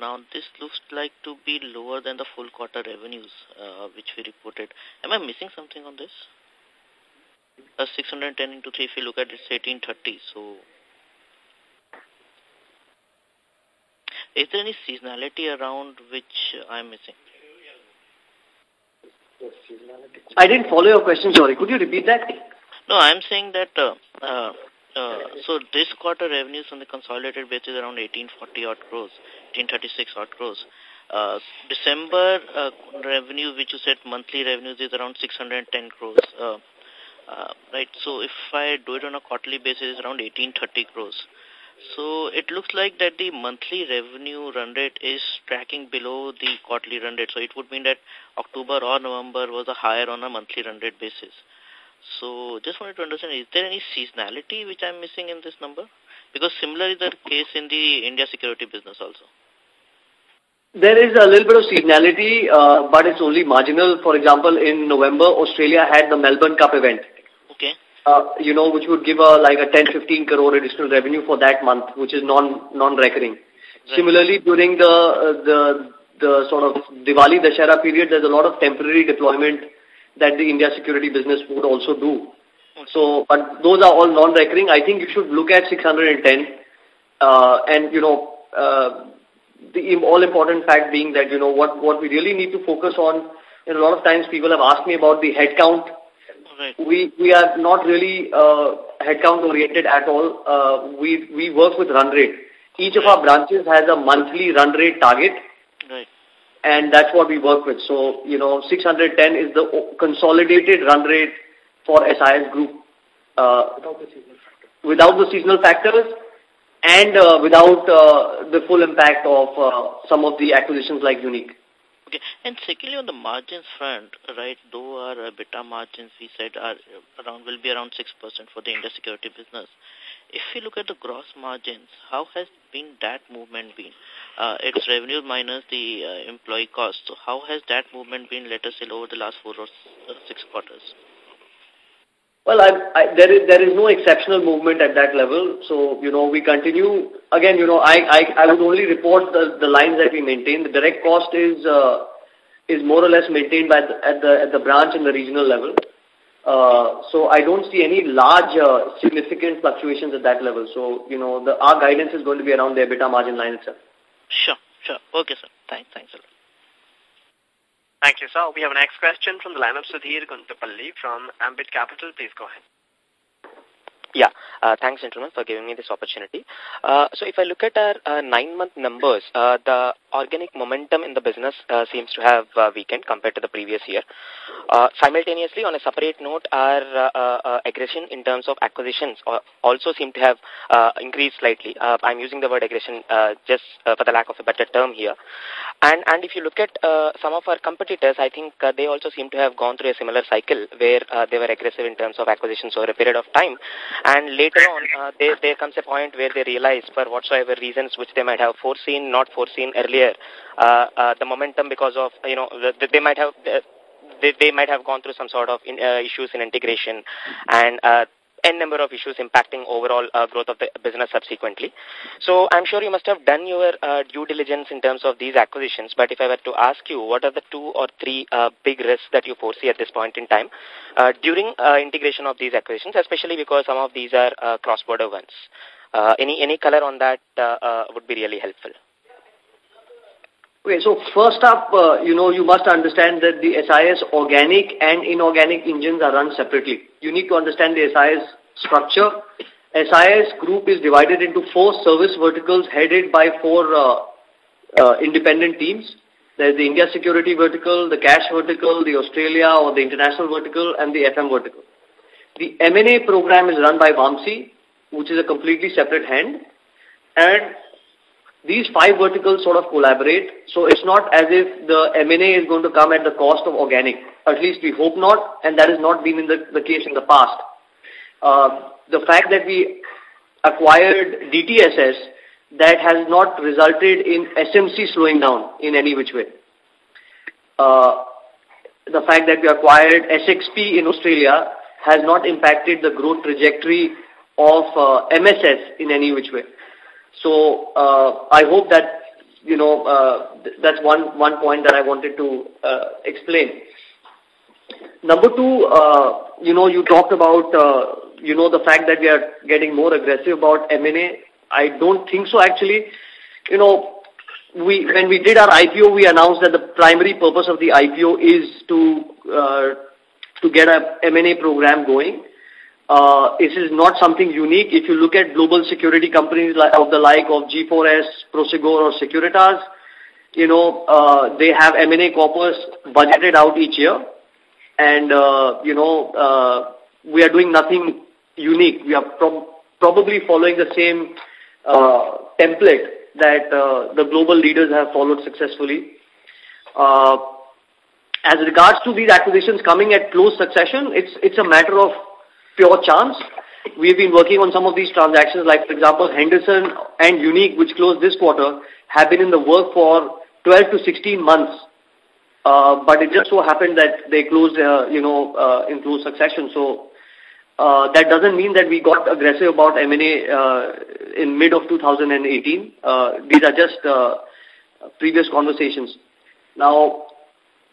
now this looks like to be lower than the full quarter revenues uh, which we reported. Am I missing something on this? Uh, 610 into 3, if you look at it, it's 1830. So is there any seasonality around which I'm missing? I didn't follow your question, sorry. Could you repeat that? No, I'm saying that, uh, uh, uh, so this quarter revenues on the consolidated basis around 1840 odd crores, 1836 odd crores. Uh, December uh, revenue, which you said monthly revenues is around 610 crores. Uh, uh, right, so if I do it on a quarterly basis, around 1830 crores. So it looks like that the monthly revenue run rate is tracking below the quarterly run rate. So it would mean that October or November was a higher on a monthly run rate basis. So just wanted to understand, is there any seasonality which I'm missing in this number? Because similar is the case in the India security business also. There is a little bit of seasonality, uh, but it's only marginal. For example, in November, Australia had the Melbourne Cup event uh, you know, which would give a like a 10, 15 crore additional revenue for that month, which is non non-recurring. Right. Similarly, during the uh, the the sort of Diwali Dashera period, there's a lot of temporary deployment that the India security business would also do. Okay. So, but those are all non-recurring. I think you should look at 610, uh, and you know, uh, the all important fact being that you know what what we really need to focus on. And a lot of times people have asked me about the headcount Right. We we are not really uh, headcount oriented at all. Uh, we we work with run rate. Each of our branches has a monthly run rate target. Right. And that's what we work with. So, you know, 610 is the consolidated run rate for SIS group. Uh, without the seasonal factors. Without the seasonal factors and uh, without uh, the full impact of uh, some of the acquisitions like Unique. Okay. And secondly, on the margins front, right, though our EBITDA margins, we said, are around will be around 6% for the India security business. If you look at the gross margins, how has been that movement been? Uh, it's revenue minus the uh, employee cost. So how has that movement been, let us say, over the last four or uh, six quarters? Well, I, I, there is there is no exceptional movement at that level. So you know we continue again. You know I I, I would only report the the lines that we maintain. The direct cost is uh, is more or less maintained by the, at the at the branch and the regional level. Uh, so I don't see any large uh, significant fluctuations at that level. So you know the our guidance is going to be around the EBITDA margin line itself. Sure, sure. Okay, sir. Thanks, thanks a lot. Thank you, sir. We have a next question from the line of Sudhir Guntupalli from Ambit Capital. Please go ahead. Yeah, uh, thanks, gentlemen, for giving me this opportunity. Uh, so if I look at our uh, nine-month numbers, uh, the organic momentum in the business uh, seems to have uh, weakened compared to the previous year. Uh, simultaneously, on a separate note, our uh, uh, aggression in terms of acquisitions uh, also seem to have uh, increased slightly. Uh, I'm using the word aggression uh, just uh, for the lack of a better term here. And, and if you look at uh, some of our competitors, I think uh, they also seem to have gone through a similar cycle where uh, they were aggressive in terms of acquisitions over a period of time. And later on, uh, there, there comes a point where they realize for whatsoever reasons which they might have foreseen, not foreseen earlier, uh, uh, the momentum because of, you know, the, they might have... Uh, they, they might have gone through some sort of in, uh, issues in integration and uh, n number of issues impacting overall uh, growth of the business subsequently. So I'm sure you must have done your uh, due diligence in terms of these acquisitions, but if I were to ask you, what are the two or three uh, big risks that you foresee at this point in time during integration of these acquisitions, especially because some of these are cross-border ones? Any, any color on that would be really helpful. Okay, so first up, uh, you know, you must understand that the SIS organic and inorganic engines are run separately. You need to understand the SIS structure. SIS group is divided into four service verticals headed by four uh, uh, independent teams. There's the India security vertical, the cash vertical, the Australia or the international vertical, and the FM vertical. The M&A program is run by Vamsi, which is a completely separate hand. And these five verticals sort of collaborate. So it's not as if the M&A is going to come at the cost of organic. At least we hope not, and that has not been in the, the case in the past. Uh, the fact that we acquired DTSS, that has not resulted in SMC slowing down in any which way. Uh, the fact that we acquired SXP in Australia has not impacted the growth trajectory of uh, MSS in any which way. So uh, I hope that, you know, uh, that's one, one point that I wanted to uh, explain. Number two, uh, you know, you talked about, uh, you know, the fact that we are getting more aggressive about M&A. I don't think so, actually. You know, we when we did our IPO, we announced that the primary purpose of the IPO is to uh, to get a M&A program going. Uh, this is not something unique. If you look at global security companies like, of the like of G4S, Prosegur, or Securitas, you know, uh, they have M&A corpus budgeted out each year. And, uh, you know, uh, we are doing nothing unique. We are prob probably following the same uh, template that uh, the global leaders have followed successfully. Uh, as regards to these acquisitions coming at close succession, it's, it's a matter of pure chance. We've been working on some of these transactions, like, for example, Henderson and Unique, which closed this quarter, have been in the work for 12 to 16 months. Uh, but it just so happened that they closed, uh, you know, uh, in close succession. So uh, that doesn't mean that we got aggressive about M&A uh, in mid of 2018. Uh, these are just uh, previous conversations. Now,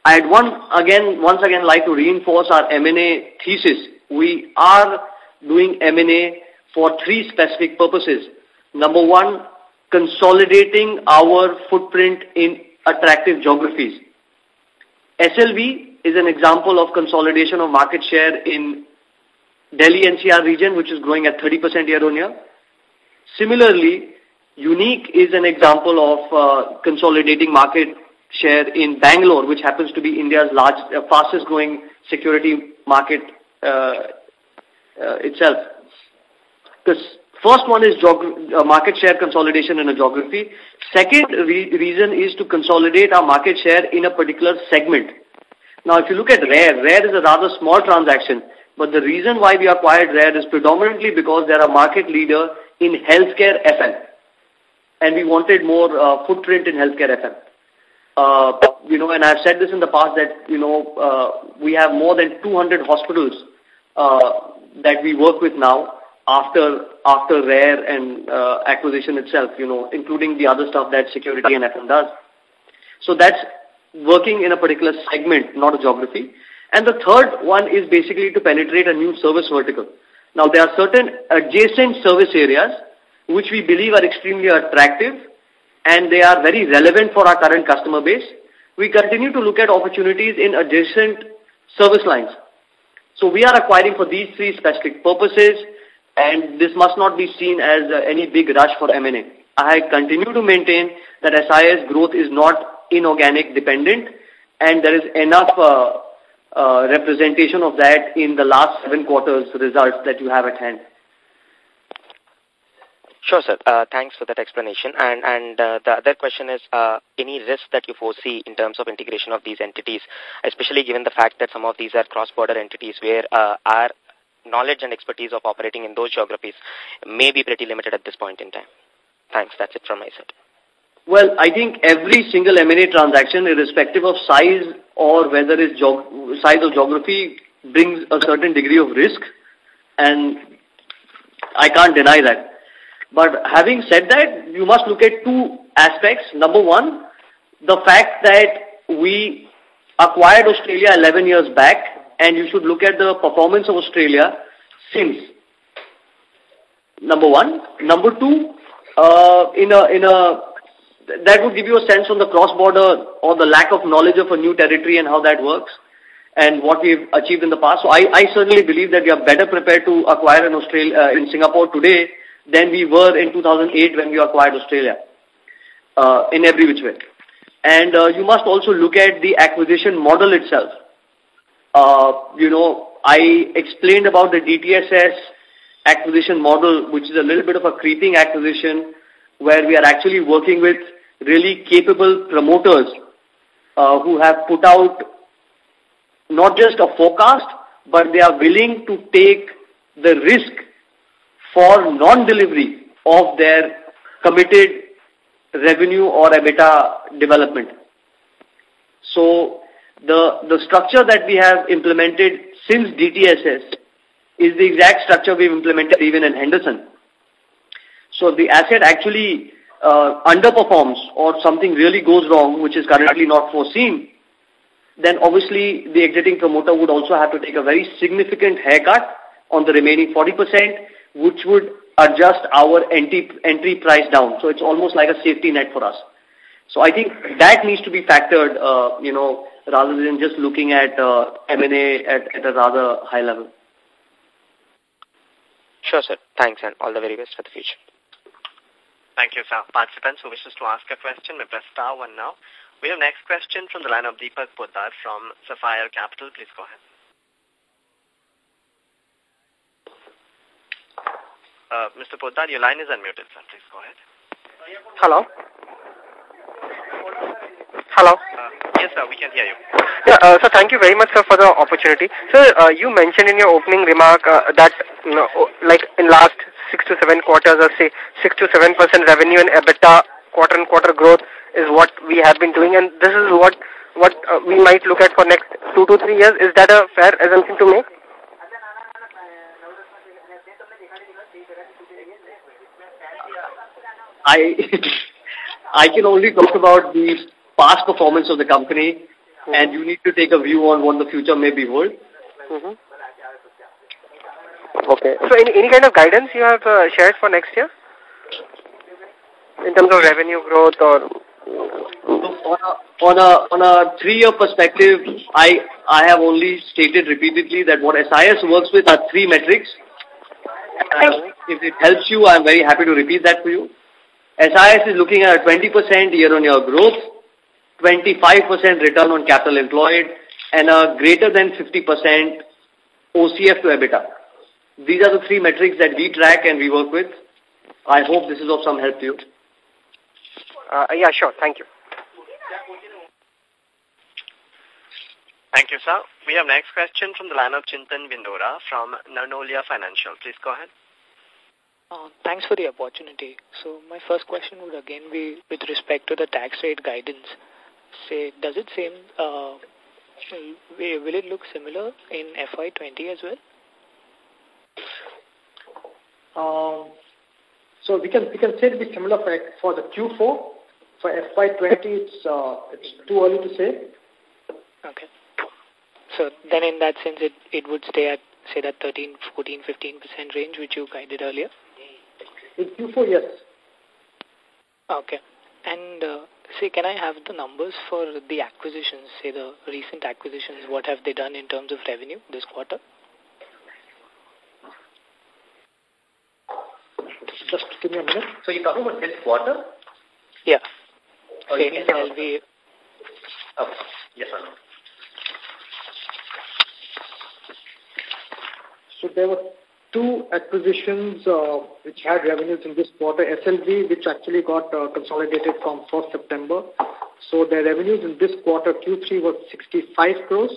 I'd one again, once again like to reinforce our M&A thesis. We are doing M&A for three specific purposes. Number one, consolidating our footprint in attractive geographies. SLV is an example of consolidation of market share in Delhi NCR region, which is growing at 30% year on year. Similarly, Unique is an example of uh, consolidating market share in Bangalore, which happens to be India's large, uh, fastest growing security market itself. The first one is uh, market share consolidation in a geography. Second re reason is to consolidate our market share in a particular segment. Now, if you look at RARE, RARE is a rather small transaction, but the reason why we acquired RARE is predominantly because they're a market leader in healthcare FM. And we wanted more uh, footprint in healthcare FM. Uh, you know, and I've said this in the past that, you know, uh, we have more than 200 hospitals uh, that we work with now after after RARE and uh, acquisition itself, you know, including the other stuff that security and FM does. So that's working in a particular segment, not a geography. And the third one is basically to penetrate a new service vertical. Now, there are certain adjacent service areas which we believe are extremely attractive and they are very relevant for our current customer base. We continue to look at opportunities in adjacent service lines. So we are acquiring for these three specific purposes and this must not be seen as uh, any big rush for M&A. I continue to maintain that SIS growth is not inorganic dependent and there is enough uh, uh, representation of that in the last seven quarters results that you have at hand. Sure, sir. Uh, thanks for that explanation. And, and uh, the other question is, uh, any risk that you foresee in terms of integration of these entities, especially given the fact that some of these are cross-border entities where uh, our knowledge and expertise of operating in those geographies may be pretty limited at this point in time? Thanks. That's it from my side. Well, I think every single M&A transaction, irrespective of size or whether it's size or geography, brings a certain degree of risk, and I can't deny that. But having said that, you must look at two aspects. Number one, the fact that we acquired Australia 11 years back, and you should look at the performance of Australia since. Number one. Number two, uh, in a in a that would give you a sense on the cross-border or the lack of knowledge of a new territory and how that works and what we've achieved in the past. So I, I certainly believe that we are better prepared to acquire in Australia, uh, in Singapore today than we were in 2008 when we acquired Australia, uh, in every which way. And uh, you must also look at the acquisition model itself. Uh, you know, I explained about the DTSS acquisition model, which is a little bit of a creeping acquisition where we are actually working with really capable promoters uh, who have put out not just a forecast, but they are willing to take the risk for non-delivery of their committed revenue or EBITDA development. So the, the structure that we have implemented since DTSS is the exact structure we've implemented even in Henderson. So the asset actually uh, underperforms or something really goes wrong, which is currently not foreseen, then obviously the exiting promoter would also have to take a very significant haircut on the remaining 40%, which would adjust our entry, entry price down. So it's almost like a safety net for us. So I think that needs to be factored, uh, you know, rather than just looking at uh, M&A at, at a rather high level. Sure, sir. Thanks and all the very best for the future. Thank you, sir. Participants who wishes to ask a question may press star one now. We have next question from the line of Deepak Poddar from Sapphire Capital. Please go ahead. Uh, Mr. Poddar, your line is unmuted, sir. Please go ahead. Hello. Hello. Uh, yes, sir. We can hear you. Yeah, uh, so thank you very much, sir, for the opportunity. Sir, uh, you mentioned in your opening remark uh, that, you know, like in last six to seven quarters, or say six to seven percent revenue and EBITDA quarter on quarter growth is what we have been doing, and this is what what uh, we might look at for next two to three years. Is that a fair assumption to make? I (laughs) I can only talk about the past performance of the company, mm -hmm. and you need to take a view on what the future may behold. Mm -hmm. Okay. So, any any kind of guidance you have uh, shared for next year in terms of revenue growth or? on a on a on a three-year perspective, I I have only stated repeatedly that what SIS works with are three metrics. Uh, if it helps you, I'm very happy to repeat that for you. SIS is looking at a 20% year-on-year growth, 25% return on capital employed, and a greater than 50% OCF to EBITDA. These are the three metrics that we track and we work with. I hope this is of some help to you. Uh, yeah, sure. Thank you. Thank you, sir. We have next question from the line of Chintan Bindora from Narnolia Financial. Please go ahead. Uh, thanks for the opportunity. So my first question would again be with respect to the tax rate guidance. Say, does it seem, uh, will it look similar in FY20 as well? Um, so we can we can say it be similar for for the Q4. For FY20, it's uh, it's too early to say. Okay. So then, in that sense, it it would stay at say that 13, 14, 15 percent range which you guided earlier. In Q4, yes. Okay. And uh, say, can I have the numbers for the acquisitions, say the recent acquisitions, what have they done in terms of revenue this quarter? Just give me a minute. So you're talking about this quarter? Yeah. Or say SLV. Oh, yes or no? So there were two acquisitions uh, which had revenues in this quarter. SLV, which actually got uh, consolidated from 1st September. So their revenues in this quarter, Q3, was 65 crores.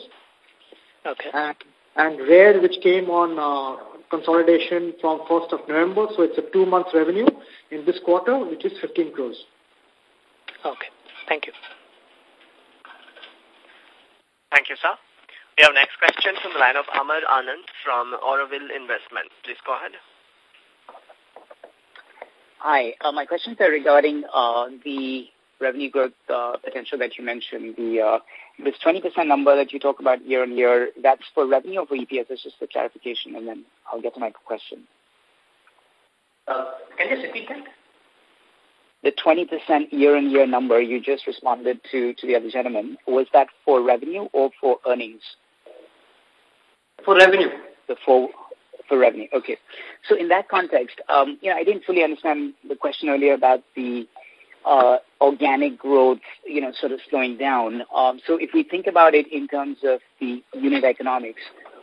Okay. And, and RARE, which came on uh, consolidation from 1st of November. So it's a two-month revenue in this quarter, which is 15 crores. Okay. Thank you. Thank you, sir. We have next question from the line of Amar Anand from Auroville Investment. Please go ahead. Hi. Uh, my questions are regarding uh, the revenue growth uh, potential that you mentioned. The uh, This 20% number that you talk about year on year, that's for revenue or for EPS? It's just a clarification, and then I'll get to my question. Uh, can you just repeat that? The 20% year-on-year number you just responded to to the other gentleman, was that for revenue or for earnings? For revenue. The for, for revenue. Okay. So in that context, um, you know, I didn't fully understand the question earlier about the uh, organic growth, you know, sort of slowing down. Um, so if we think about it in terms of the unit economics,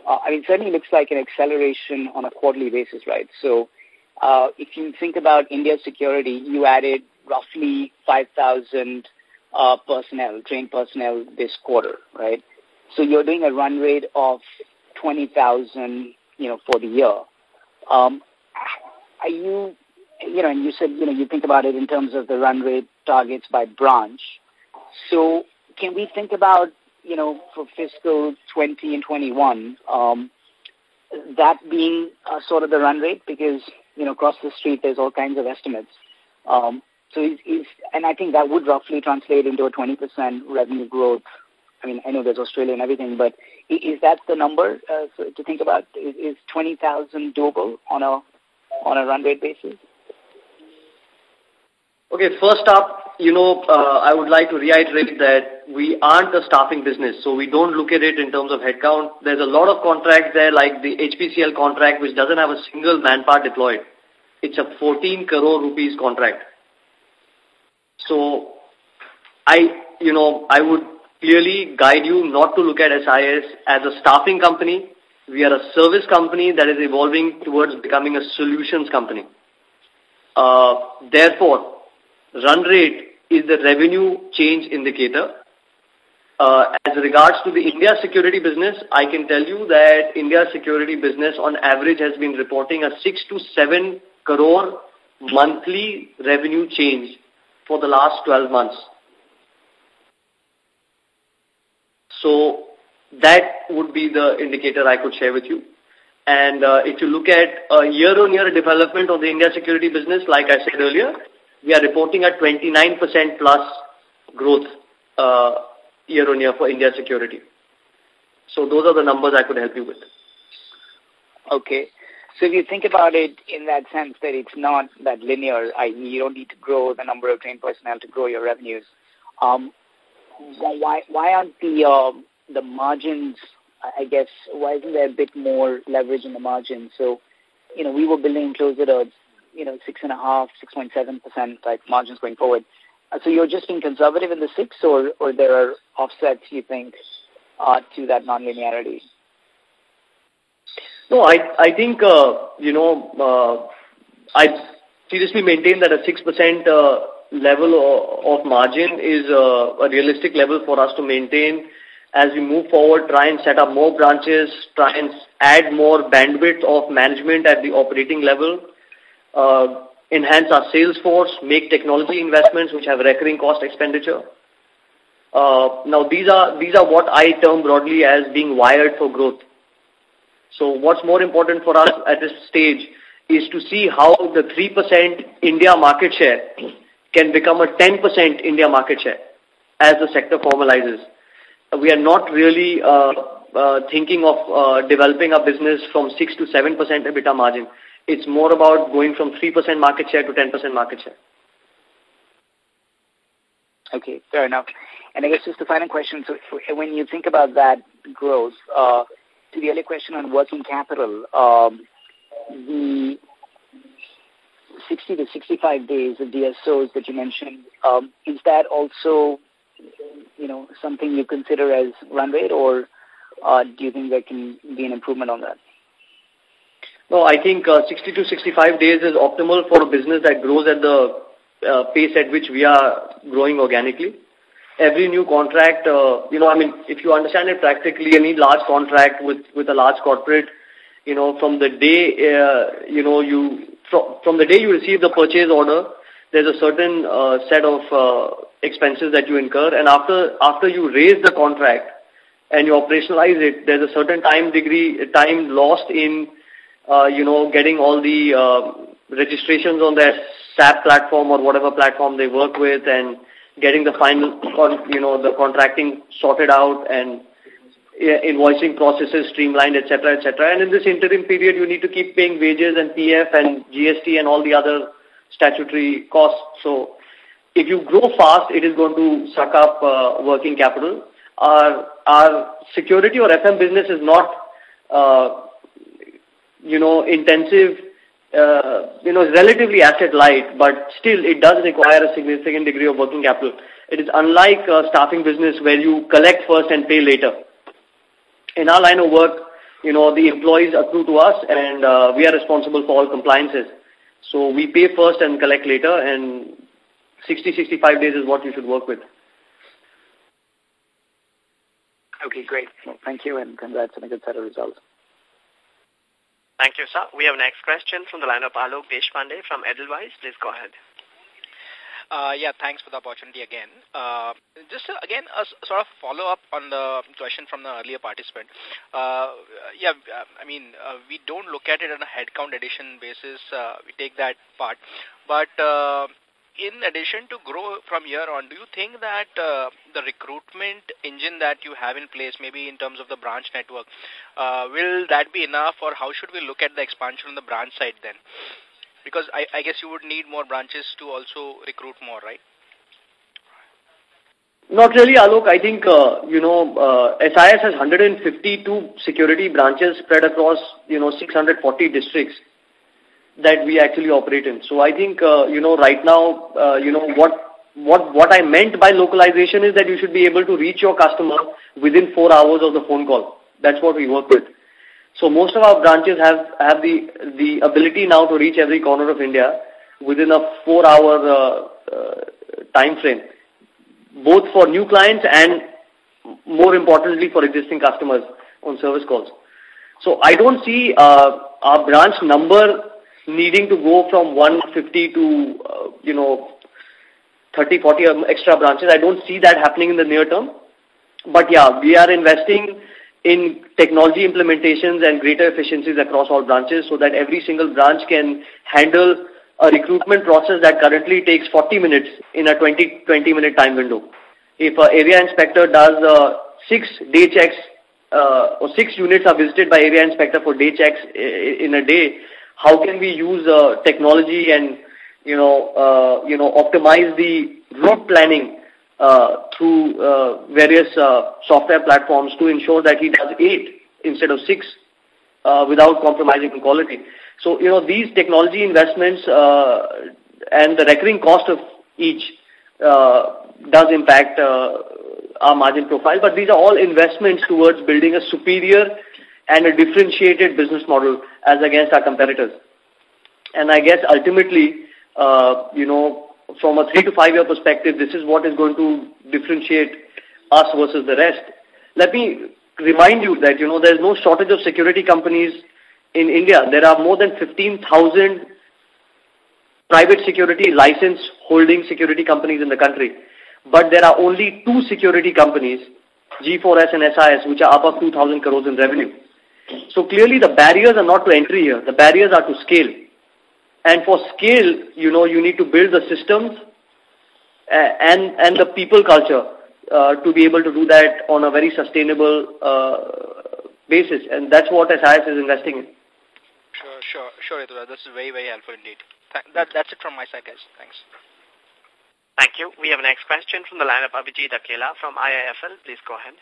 uh, I mean, certainly looks like an acceleration on a quarterly basis, right? So uh, if you think about India security, you added roughly 5,000 uh, personnel, trained personnel this quarter, right? So you're doing a run rate of 20,000, you know, for the year. Um, are you, you know, and you said, you know, you think about it in terms of the run rate targets by branch. So can we think about, you know, for fiscal 20 and 21, um, that being uh, sort of the run rate? Because, you know, across the street, there's all kinds of estimates. Um, so is, is, and I think that would roughly translate into a 20% revenue growth I mean, I know there's Australia and everything, but is that the number uh, to think about? Is, is 20,000 doable on a on a run rate basis? Okay, first up, you know, uh, I would like to reiterate that we aren't a staffing business, so we don't look at it in terms of headcount. There's a lot of contracts there, like the HPCL contract, which doesn't have a single manpower deployed. It's a 14 crore rupees contract. So, I, you know, I would clearly guide you not to look at SIS as a staffing company. We are a service company that is evolving towards becoming a solutions company. Uh, therefore, run rate is the revenue change indicator. Uh, as regards to the India security business, I can tell you that India security business on average has been reporting a 6 to 7 crore monthly revenue change for the last 12 months. So that would be the indicator I could share with you. And uh, if you look at a year-on-year -year development of the India security business, like I said earlier, we are reporting a 29% plus growth uh, year-on-year -year for India security. So those are the numbers I could help you with. Okay. So if you think about it in that sense that it's not that linear, I you don't need to grow the number of trained personnel to grow your revenues. Um, why why aren't the uh, the margins I guess, why isn't there a bit more leverage in the margin? So, you know, we were building closer to, you know, six and a half, six point seven percent like margins going forward. Uh, so you're just being conservative in the six, or or there are offsets you think uh, to that nonlinearity? No, I I think uh, you know uh, I seriously maintain that a six percent uh, level of, margin is a realistic level for us to maintain as we move forward, try and set up more branches, try and add more bandwidth of management at the operating level, uh, enhance our sales force, make technology investments which have recurring cost expenditure. Uh, now, these are, these are what I term broadly as being wired for growth. So what's more important for us at this stage is to see how the 3% India market share can become a 10% India market share as the sector formalizes we are not really uh, uh, thinking of uh, developing a business from 6 to 7% EBITDA margin. It's more about going from 3% market share to 10% market share. Okay, fair enough. And I guess just the final question, so when you think about that growth, uh, to the earlier question on working capital, um, the 60 to 65 days of DSOs that you mentioned, um, is that also you know, something you consider as run rate, or uh, do you think there can be an improvement on that? No, I think uh, 60 to 65 days is optimal for a business that grows at the uh, pace at which we are growing organically. Every new contract, you know, I mean, if you understand it practically, any large contract with, with a large corporate, you know, from the day, you know, you, from, from the day you receive the purchase order, there's a certain uh, set of uh, expenses that you incur. And after, after you raise the contract and you operationalize it, there's a certain time degree, time lost in, uh, you know, getting all the uh, registrations on their SAP platform or whatever platform they work with and getting the final, you know, the contracting sorted out and invoicing processes streamlined, etc., etc. And in this interim period, you need to keep paying wages and PF and GST and all the other statutory costs. So if you grow fast, it is going to suck up uh, working capital. Our, our security or FM business is not, uh, you know, intensive, uh, you know, relatively asset light, but still it does require a significant degree of working capital. It is unlike a staffing business where you collect first and pay later. In our line of work, you know, the employees accrue to us and uh, we are responsible for all compliances. So we pay first and collect later and 60, 65 days is what you should work with. Okay, great. Well, thank you, and congrats on a good set of results. Thank you, sir. We have next question from the line of Alok Deshpande from Edelweiss. Please go ahead. Uh, yeah, thanks for the opportunity again. Uh, just uh, again, a sort of follow up on the question from the earlier participant. Uh, yeah, uh, I mean, uh, we don't look at it on a headcount addition basis. We take that part, but in addition to grow from here on, do you think that uh, the recruitment engine that you have in place, maybe in terms of the branch network, uh, will that be enough or how should we look at the expansion on the branch side then? Because I, I guess you would need more branches to also recruit more, right? Not really, Alok. I think, uh, you know, uh, SIS has 152 security branches spread across, you know, 640 districts that we actually operate in. So I think, uh, you know, right now, uh, you know, what, what, what I meant by localization is that you should be able to reach your customer within four hours of the phone call. That's what we work with. So most of our branches have, have the, the ability now to reach every corner of India within a four-hour uh, uh, time frame, both for new clients and more importantly for existing customers on service calls. So I don't see uh, our branch number needing to go from 150 to, uh, you know, 30, 40 extra branches. I don't see that happening in the near term. But yeah, we are investing in technology implementations and greater efficiencies across all branches so that every single branch can handle a recruitment process that currently takes 40 minutes in a 20, 20 minute time window. If an area inspector does uh, six day checks uh, or six units are visited by area inspector for day checks in a day, how can we use uh, technology and you know uh, you know optimize the route planning uh, through uh, various uh, software platforms to ensure that he does eight instead of six uh, without compromising quality. So, you know, these technology investments uh, and the recurring cost of each uh, does impact uh, our margin profile, but these are all investments towards building a superior and a differentiated business model as against our competitors. And I guess ultimately, uh, you know, from a three to five year perspective, this is what is going to differentiate us versus the rest. Let me remind you that, you know, there's no shortage of security companies in India. There are more than 15,000 private security license holding security companies in the country. But there are only two security companies, G4S and SIS, which are above 2,000 crores in revenue. So clearly the barriers are not to entry here. The barriers are to scale. And for scale, you know, you need to build the systems uh, and, and the people culture uh, to be able to do that on a very sustainable uh, basis. And that's what SIS is investing in. Sure, sure, sure, Edward. This is very, very helpful indeed. Th that, that's it from my side, guys. Thanks. Thank you. We have a next question from the line of Abhijit Akella from IIFL. Please go ahead.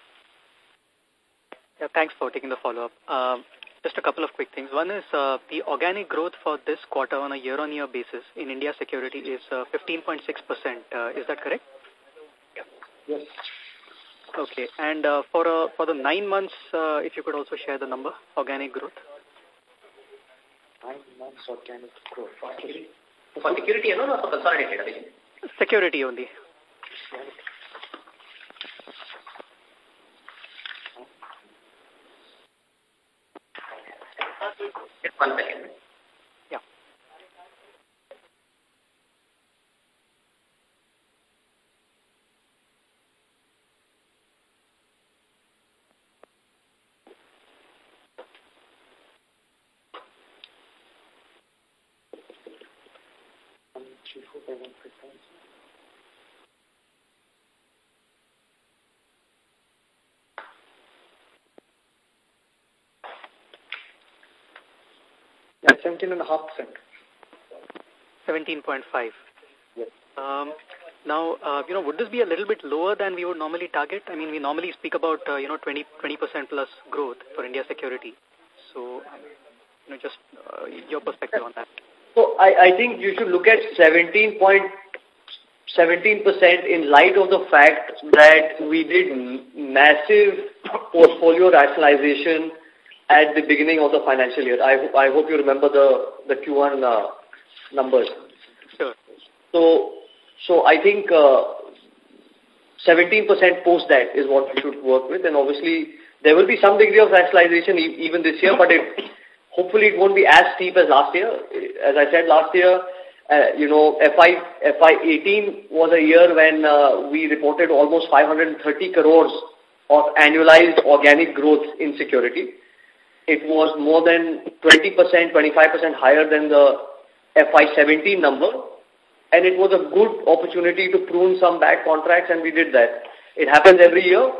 Yeah, thanks for taking the follow-up. Um, just a couple of quick things. One is uh, the organic growth for this quarter on a year-on-year -year basis in India security is 15.6%. Uh, uh, is that correct? Yeah. Yes. Okay. And uh, for uh, for the nine months, uh, if you could also share the number, organic growth. Nine months organic growth. For security alone or for consolidated? Security only. one second. Yeah. One, three, four, five, one, six, seven. Yeah, 17.5%. 17.5. Yes. Um, now, uh, you know, would this be a little bit lower than we would normally target? I mean, we normally speak about, uh, you know, 20, 20% plus growth for India security. So, you know, just uh, your perspective on that. So, I, I think you should look at 17 point 17% in light of the fact that we did massive portfolio rationalization at the beginning of the financial year. I, I hope you remember the, the Q1 uh, numbers. Sure. So, so I think 17% uh, post that is what we should work with. And obviously, there will be some degree of rationalization e even this year, but it, (laughs) hopefully it won't be as steep as last year. As I said last year, uh, you know, FY, FY18 was a year when uh, we reported almost 530 crores of annualized organic growth in security it was more than 20%, 25% higher than the FY17 number. And it was a good opportunity to prune some bad contracts, and we did that. It happens every year.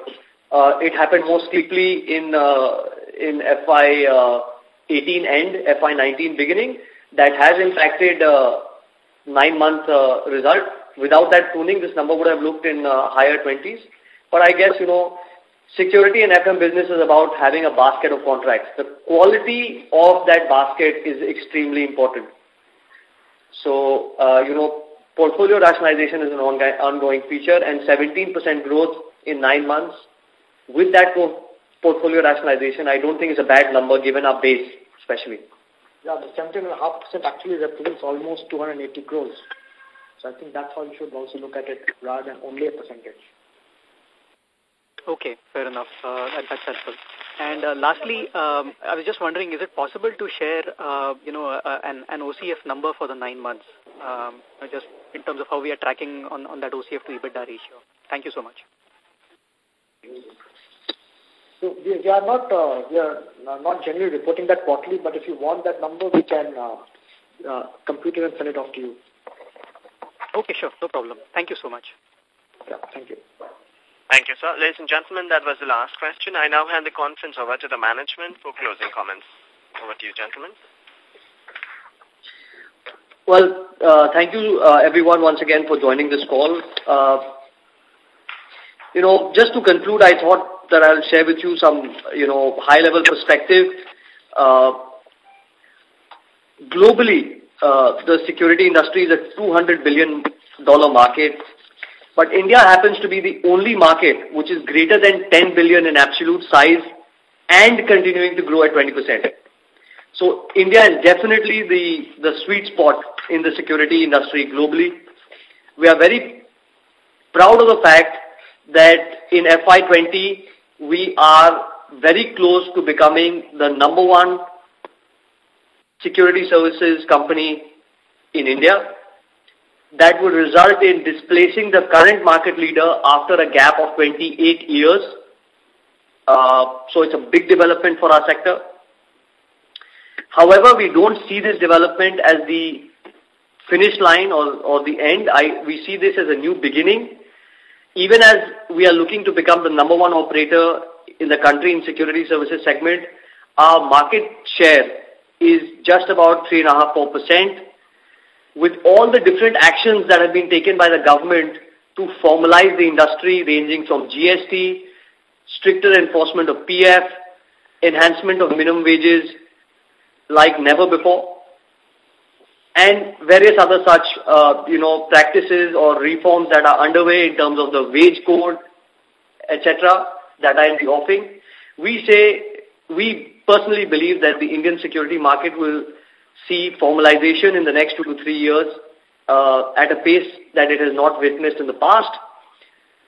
Uh, it happened most quickly in uh, in FY18 end, FY19 beginning. That has impacted uh, nine-month uh, result. without that pruning, this number would have looked in uh, higher 20s. But I guess, you know, security and FM business is about having a basket of contracts. The quality of that basket is extremely important. So, uh, you know, portfolio rationalization is an ongoing feature and 17% growth in nine months. With that portfolio rationalization, I don't think it's a bad number given our base, especially. Yeah, the 17.5% actually represents almost 280 crores. So I think that's how you should also look at it rather than only a percentage. Okay, fair enough. Uh, that's helpful. And uh, lastly, um, I was just wondering, is it possible to share, uh, you know, uh, an, an OCF number for the nine months, um, just in terms of how we are tracking on, on that OCF to EBITDA ratio? Thank you so much. So we, we are not uh, we are not generally reporting that quarterly, but if you want that number, we can uh, uh, compute it and send it off to you. Okay, sure, no problem. Thank you so much. Yeah, thank you. Thank you, sir. Ladies and gentlemen, that was the last question. I now hand the conference over to the management for closing comments. Over to you, gentlemen. Well, uh, thank you, uh, everyone, once again for joining this call. Uh, you know, just to conclude, I thought that I'll share with you some, you know, high-level perspective. Uh, globally, uh, the security industry is a $200 billion market, but India happens to be the only market which is greater than 10 billion in absolute size and continuing to grow at 20%. So India is definitely the, the sweet spot in the security industry globally. We are very proud of the fact that in FY20 we are very close to becoming the number one security services company in India. That would result in displacing the current market leader after a gap of 28 years. Uh, so it's a big development for our sector. However, we don't see this development as the finish line or, or the end. I, we see this as a new beginning. Even as we are looking to become the number one operator in the country in security services segment, our market share is just about 3.5-4%. With all the different actions that have been taken by the government to formalize the industry ranging from GST, stricter enforcement of PF, enhancement of minimum wages like never before, and various other such, uh, you know, practices or reforms that are underway in terms of the wage code, etc., that in the offing. We say, we personally believe that the Indian security market will see formalization in the next two to three years uh, at a pace that it has not witnessed in the past.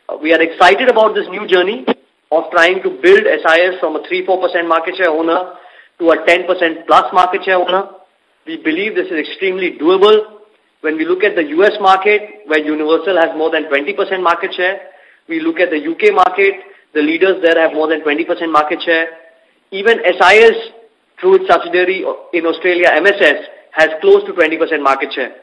Uh, we are excited about this new journey of trying to build SIS from a 3-4% market share owner to a 10% plus market share owner. We believe this is extremely doable. When we look at the US market, where Universal has more than 20% market share, we look at the UK market, the leaders there have more than 20% market share. Even SIS, through its subsidiary in Australia, MSS, has close to 20% market share.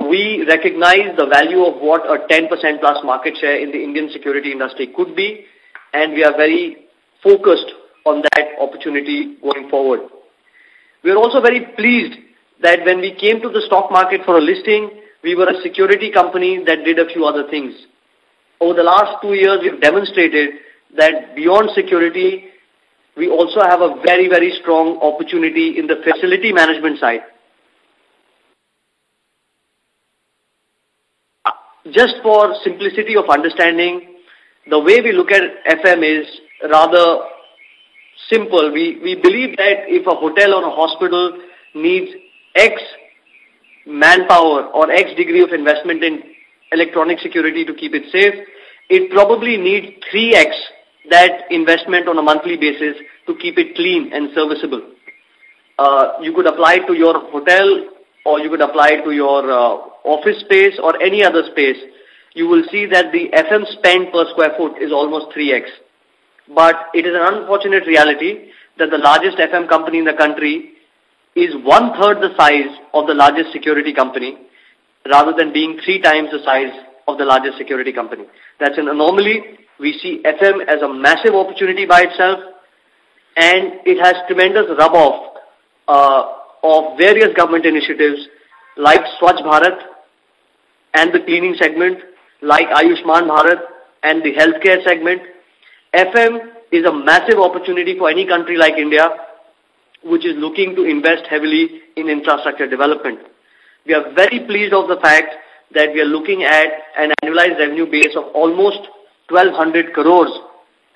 We recognize the value of what a 10% plus market share in the Indian security industry could be, and we are very focused on that opportunity going forward. We are also very pleased that when we came to the stock market for a listing, we were a security company that did a few other things. Over the last two years, we've demonstrated that beyond security, we also have a very, very strong opportunity in the facility management side. Just for simplicity of understanding, the way we look at FM is rather simple. We, we believe that if a hotel or a hospital needs X manpower or X degree of investment in electronic security to keep it safe, it probably needs 3X that investment on a monthly basis to keep it clean and serviceable. Uh, you could apply to your hotel or you could apply to your uh, office space or any other space. You will see that the FM spend per square foot is almost 3X. But it is an unfortunate reality that the largest FM company in the country is one-third the size of the largest security company rather than being three times the size of the largest security company. That's an anomaly. We see FM as a massive opportunity by itself and it has tremendous rub-off uh, of various government initiatives like Swachh Bharat, and the cleaning segment, like Ayushman Bharat and the healthcare segment. FM is a massive opportunity for any country like India, which is looking to invest heavily in infrastructure development. We are very pleased of the fact that we are looking at an annualized revenue base of almost 1200 crores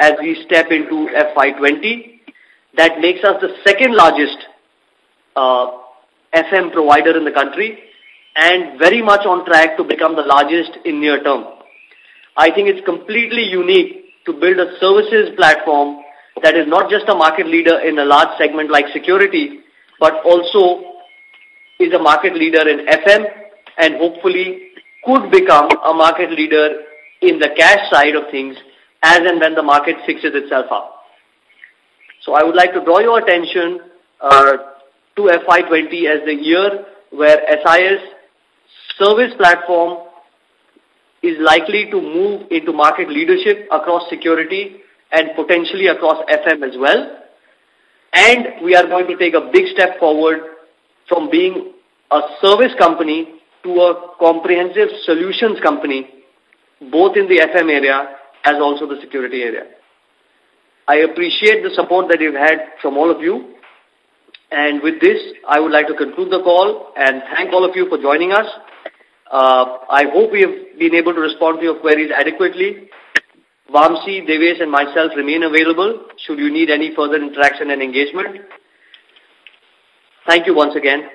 as we step into FY20. That makes us the second largest uh, FM provider in the country and very much on track to become the largest in near term. I think it's completely unique to build a services platform that is not just a market leader in a large segment like security, but also is a market leader in FM and hopefully could become a market leader in the cash side of things as and when the market fixes itself up. So I would like to draw your attention uh, to FY20 as the year where SIS service platform is likely to move into market leadership across security and potentially across FM as well. And we are going to take a big step forward from being a service company to a comprehensive solutions company, both in the FM area as also the security area. I appreciate the support that you've had from all of you. And with this, I would like to conclude the call and thank all of you for joining us. Uh, I hope we have been able to respond to your queries adequately. Vamsi, Devesh and myself remain available should you need any further interaction and engagement. Thank you once again.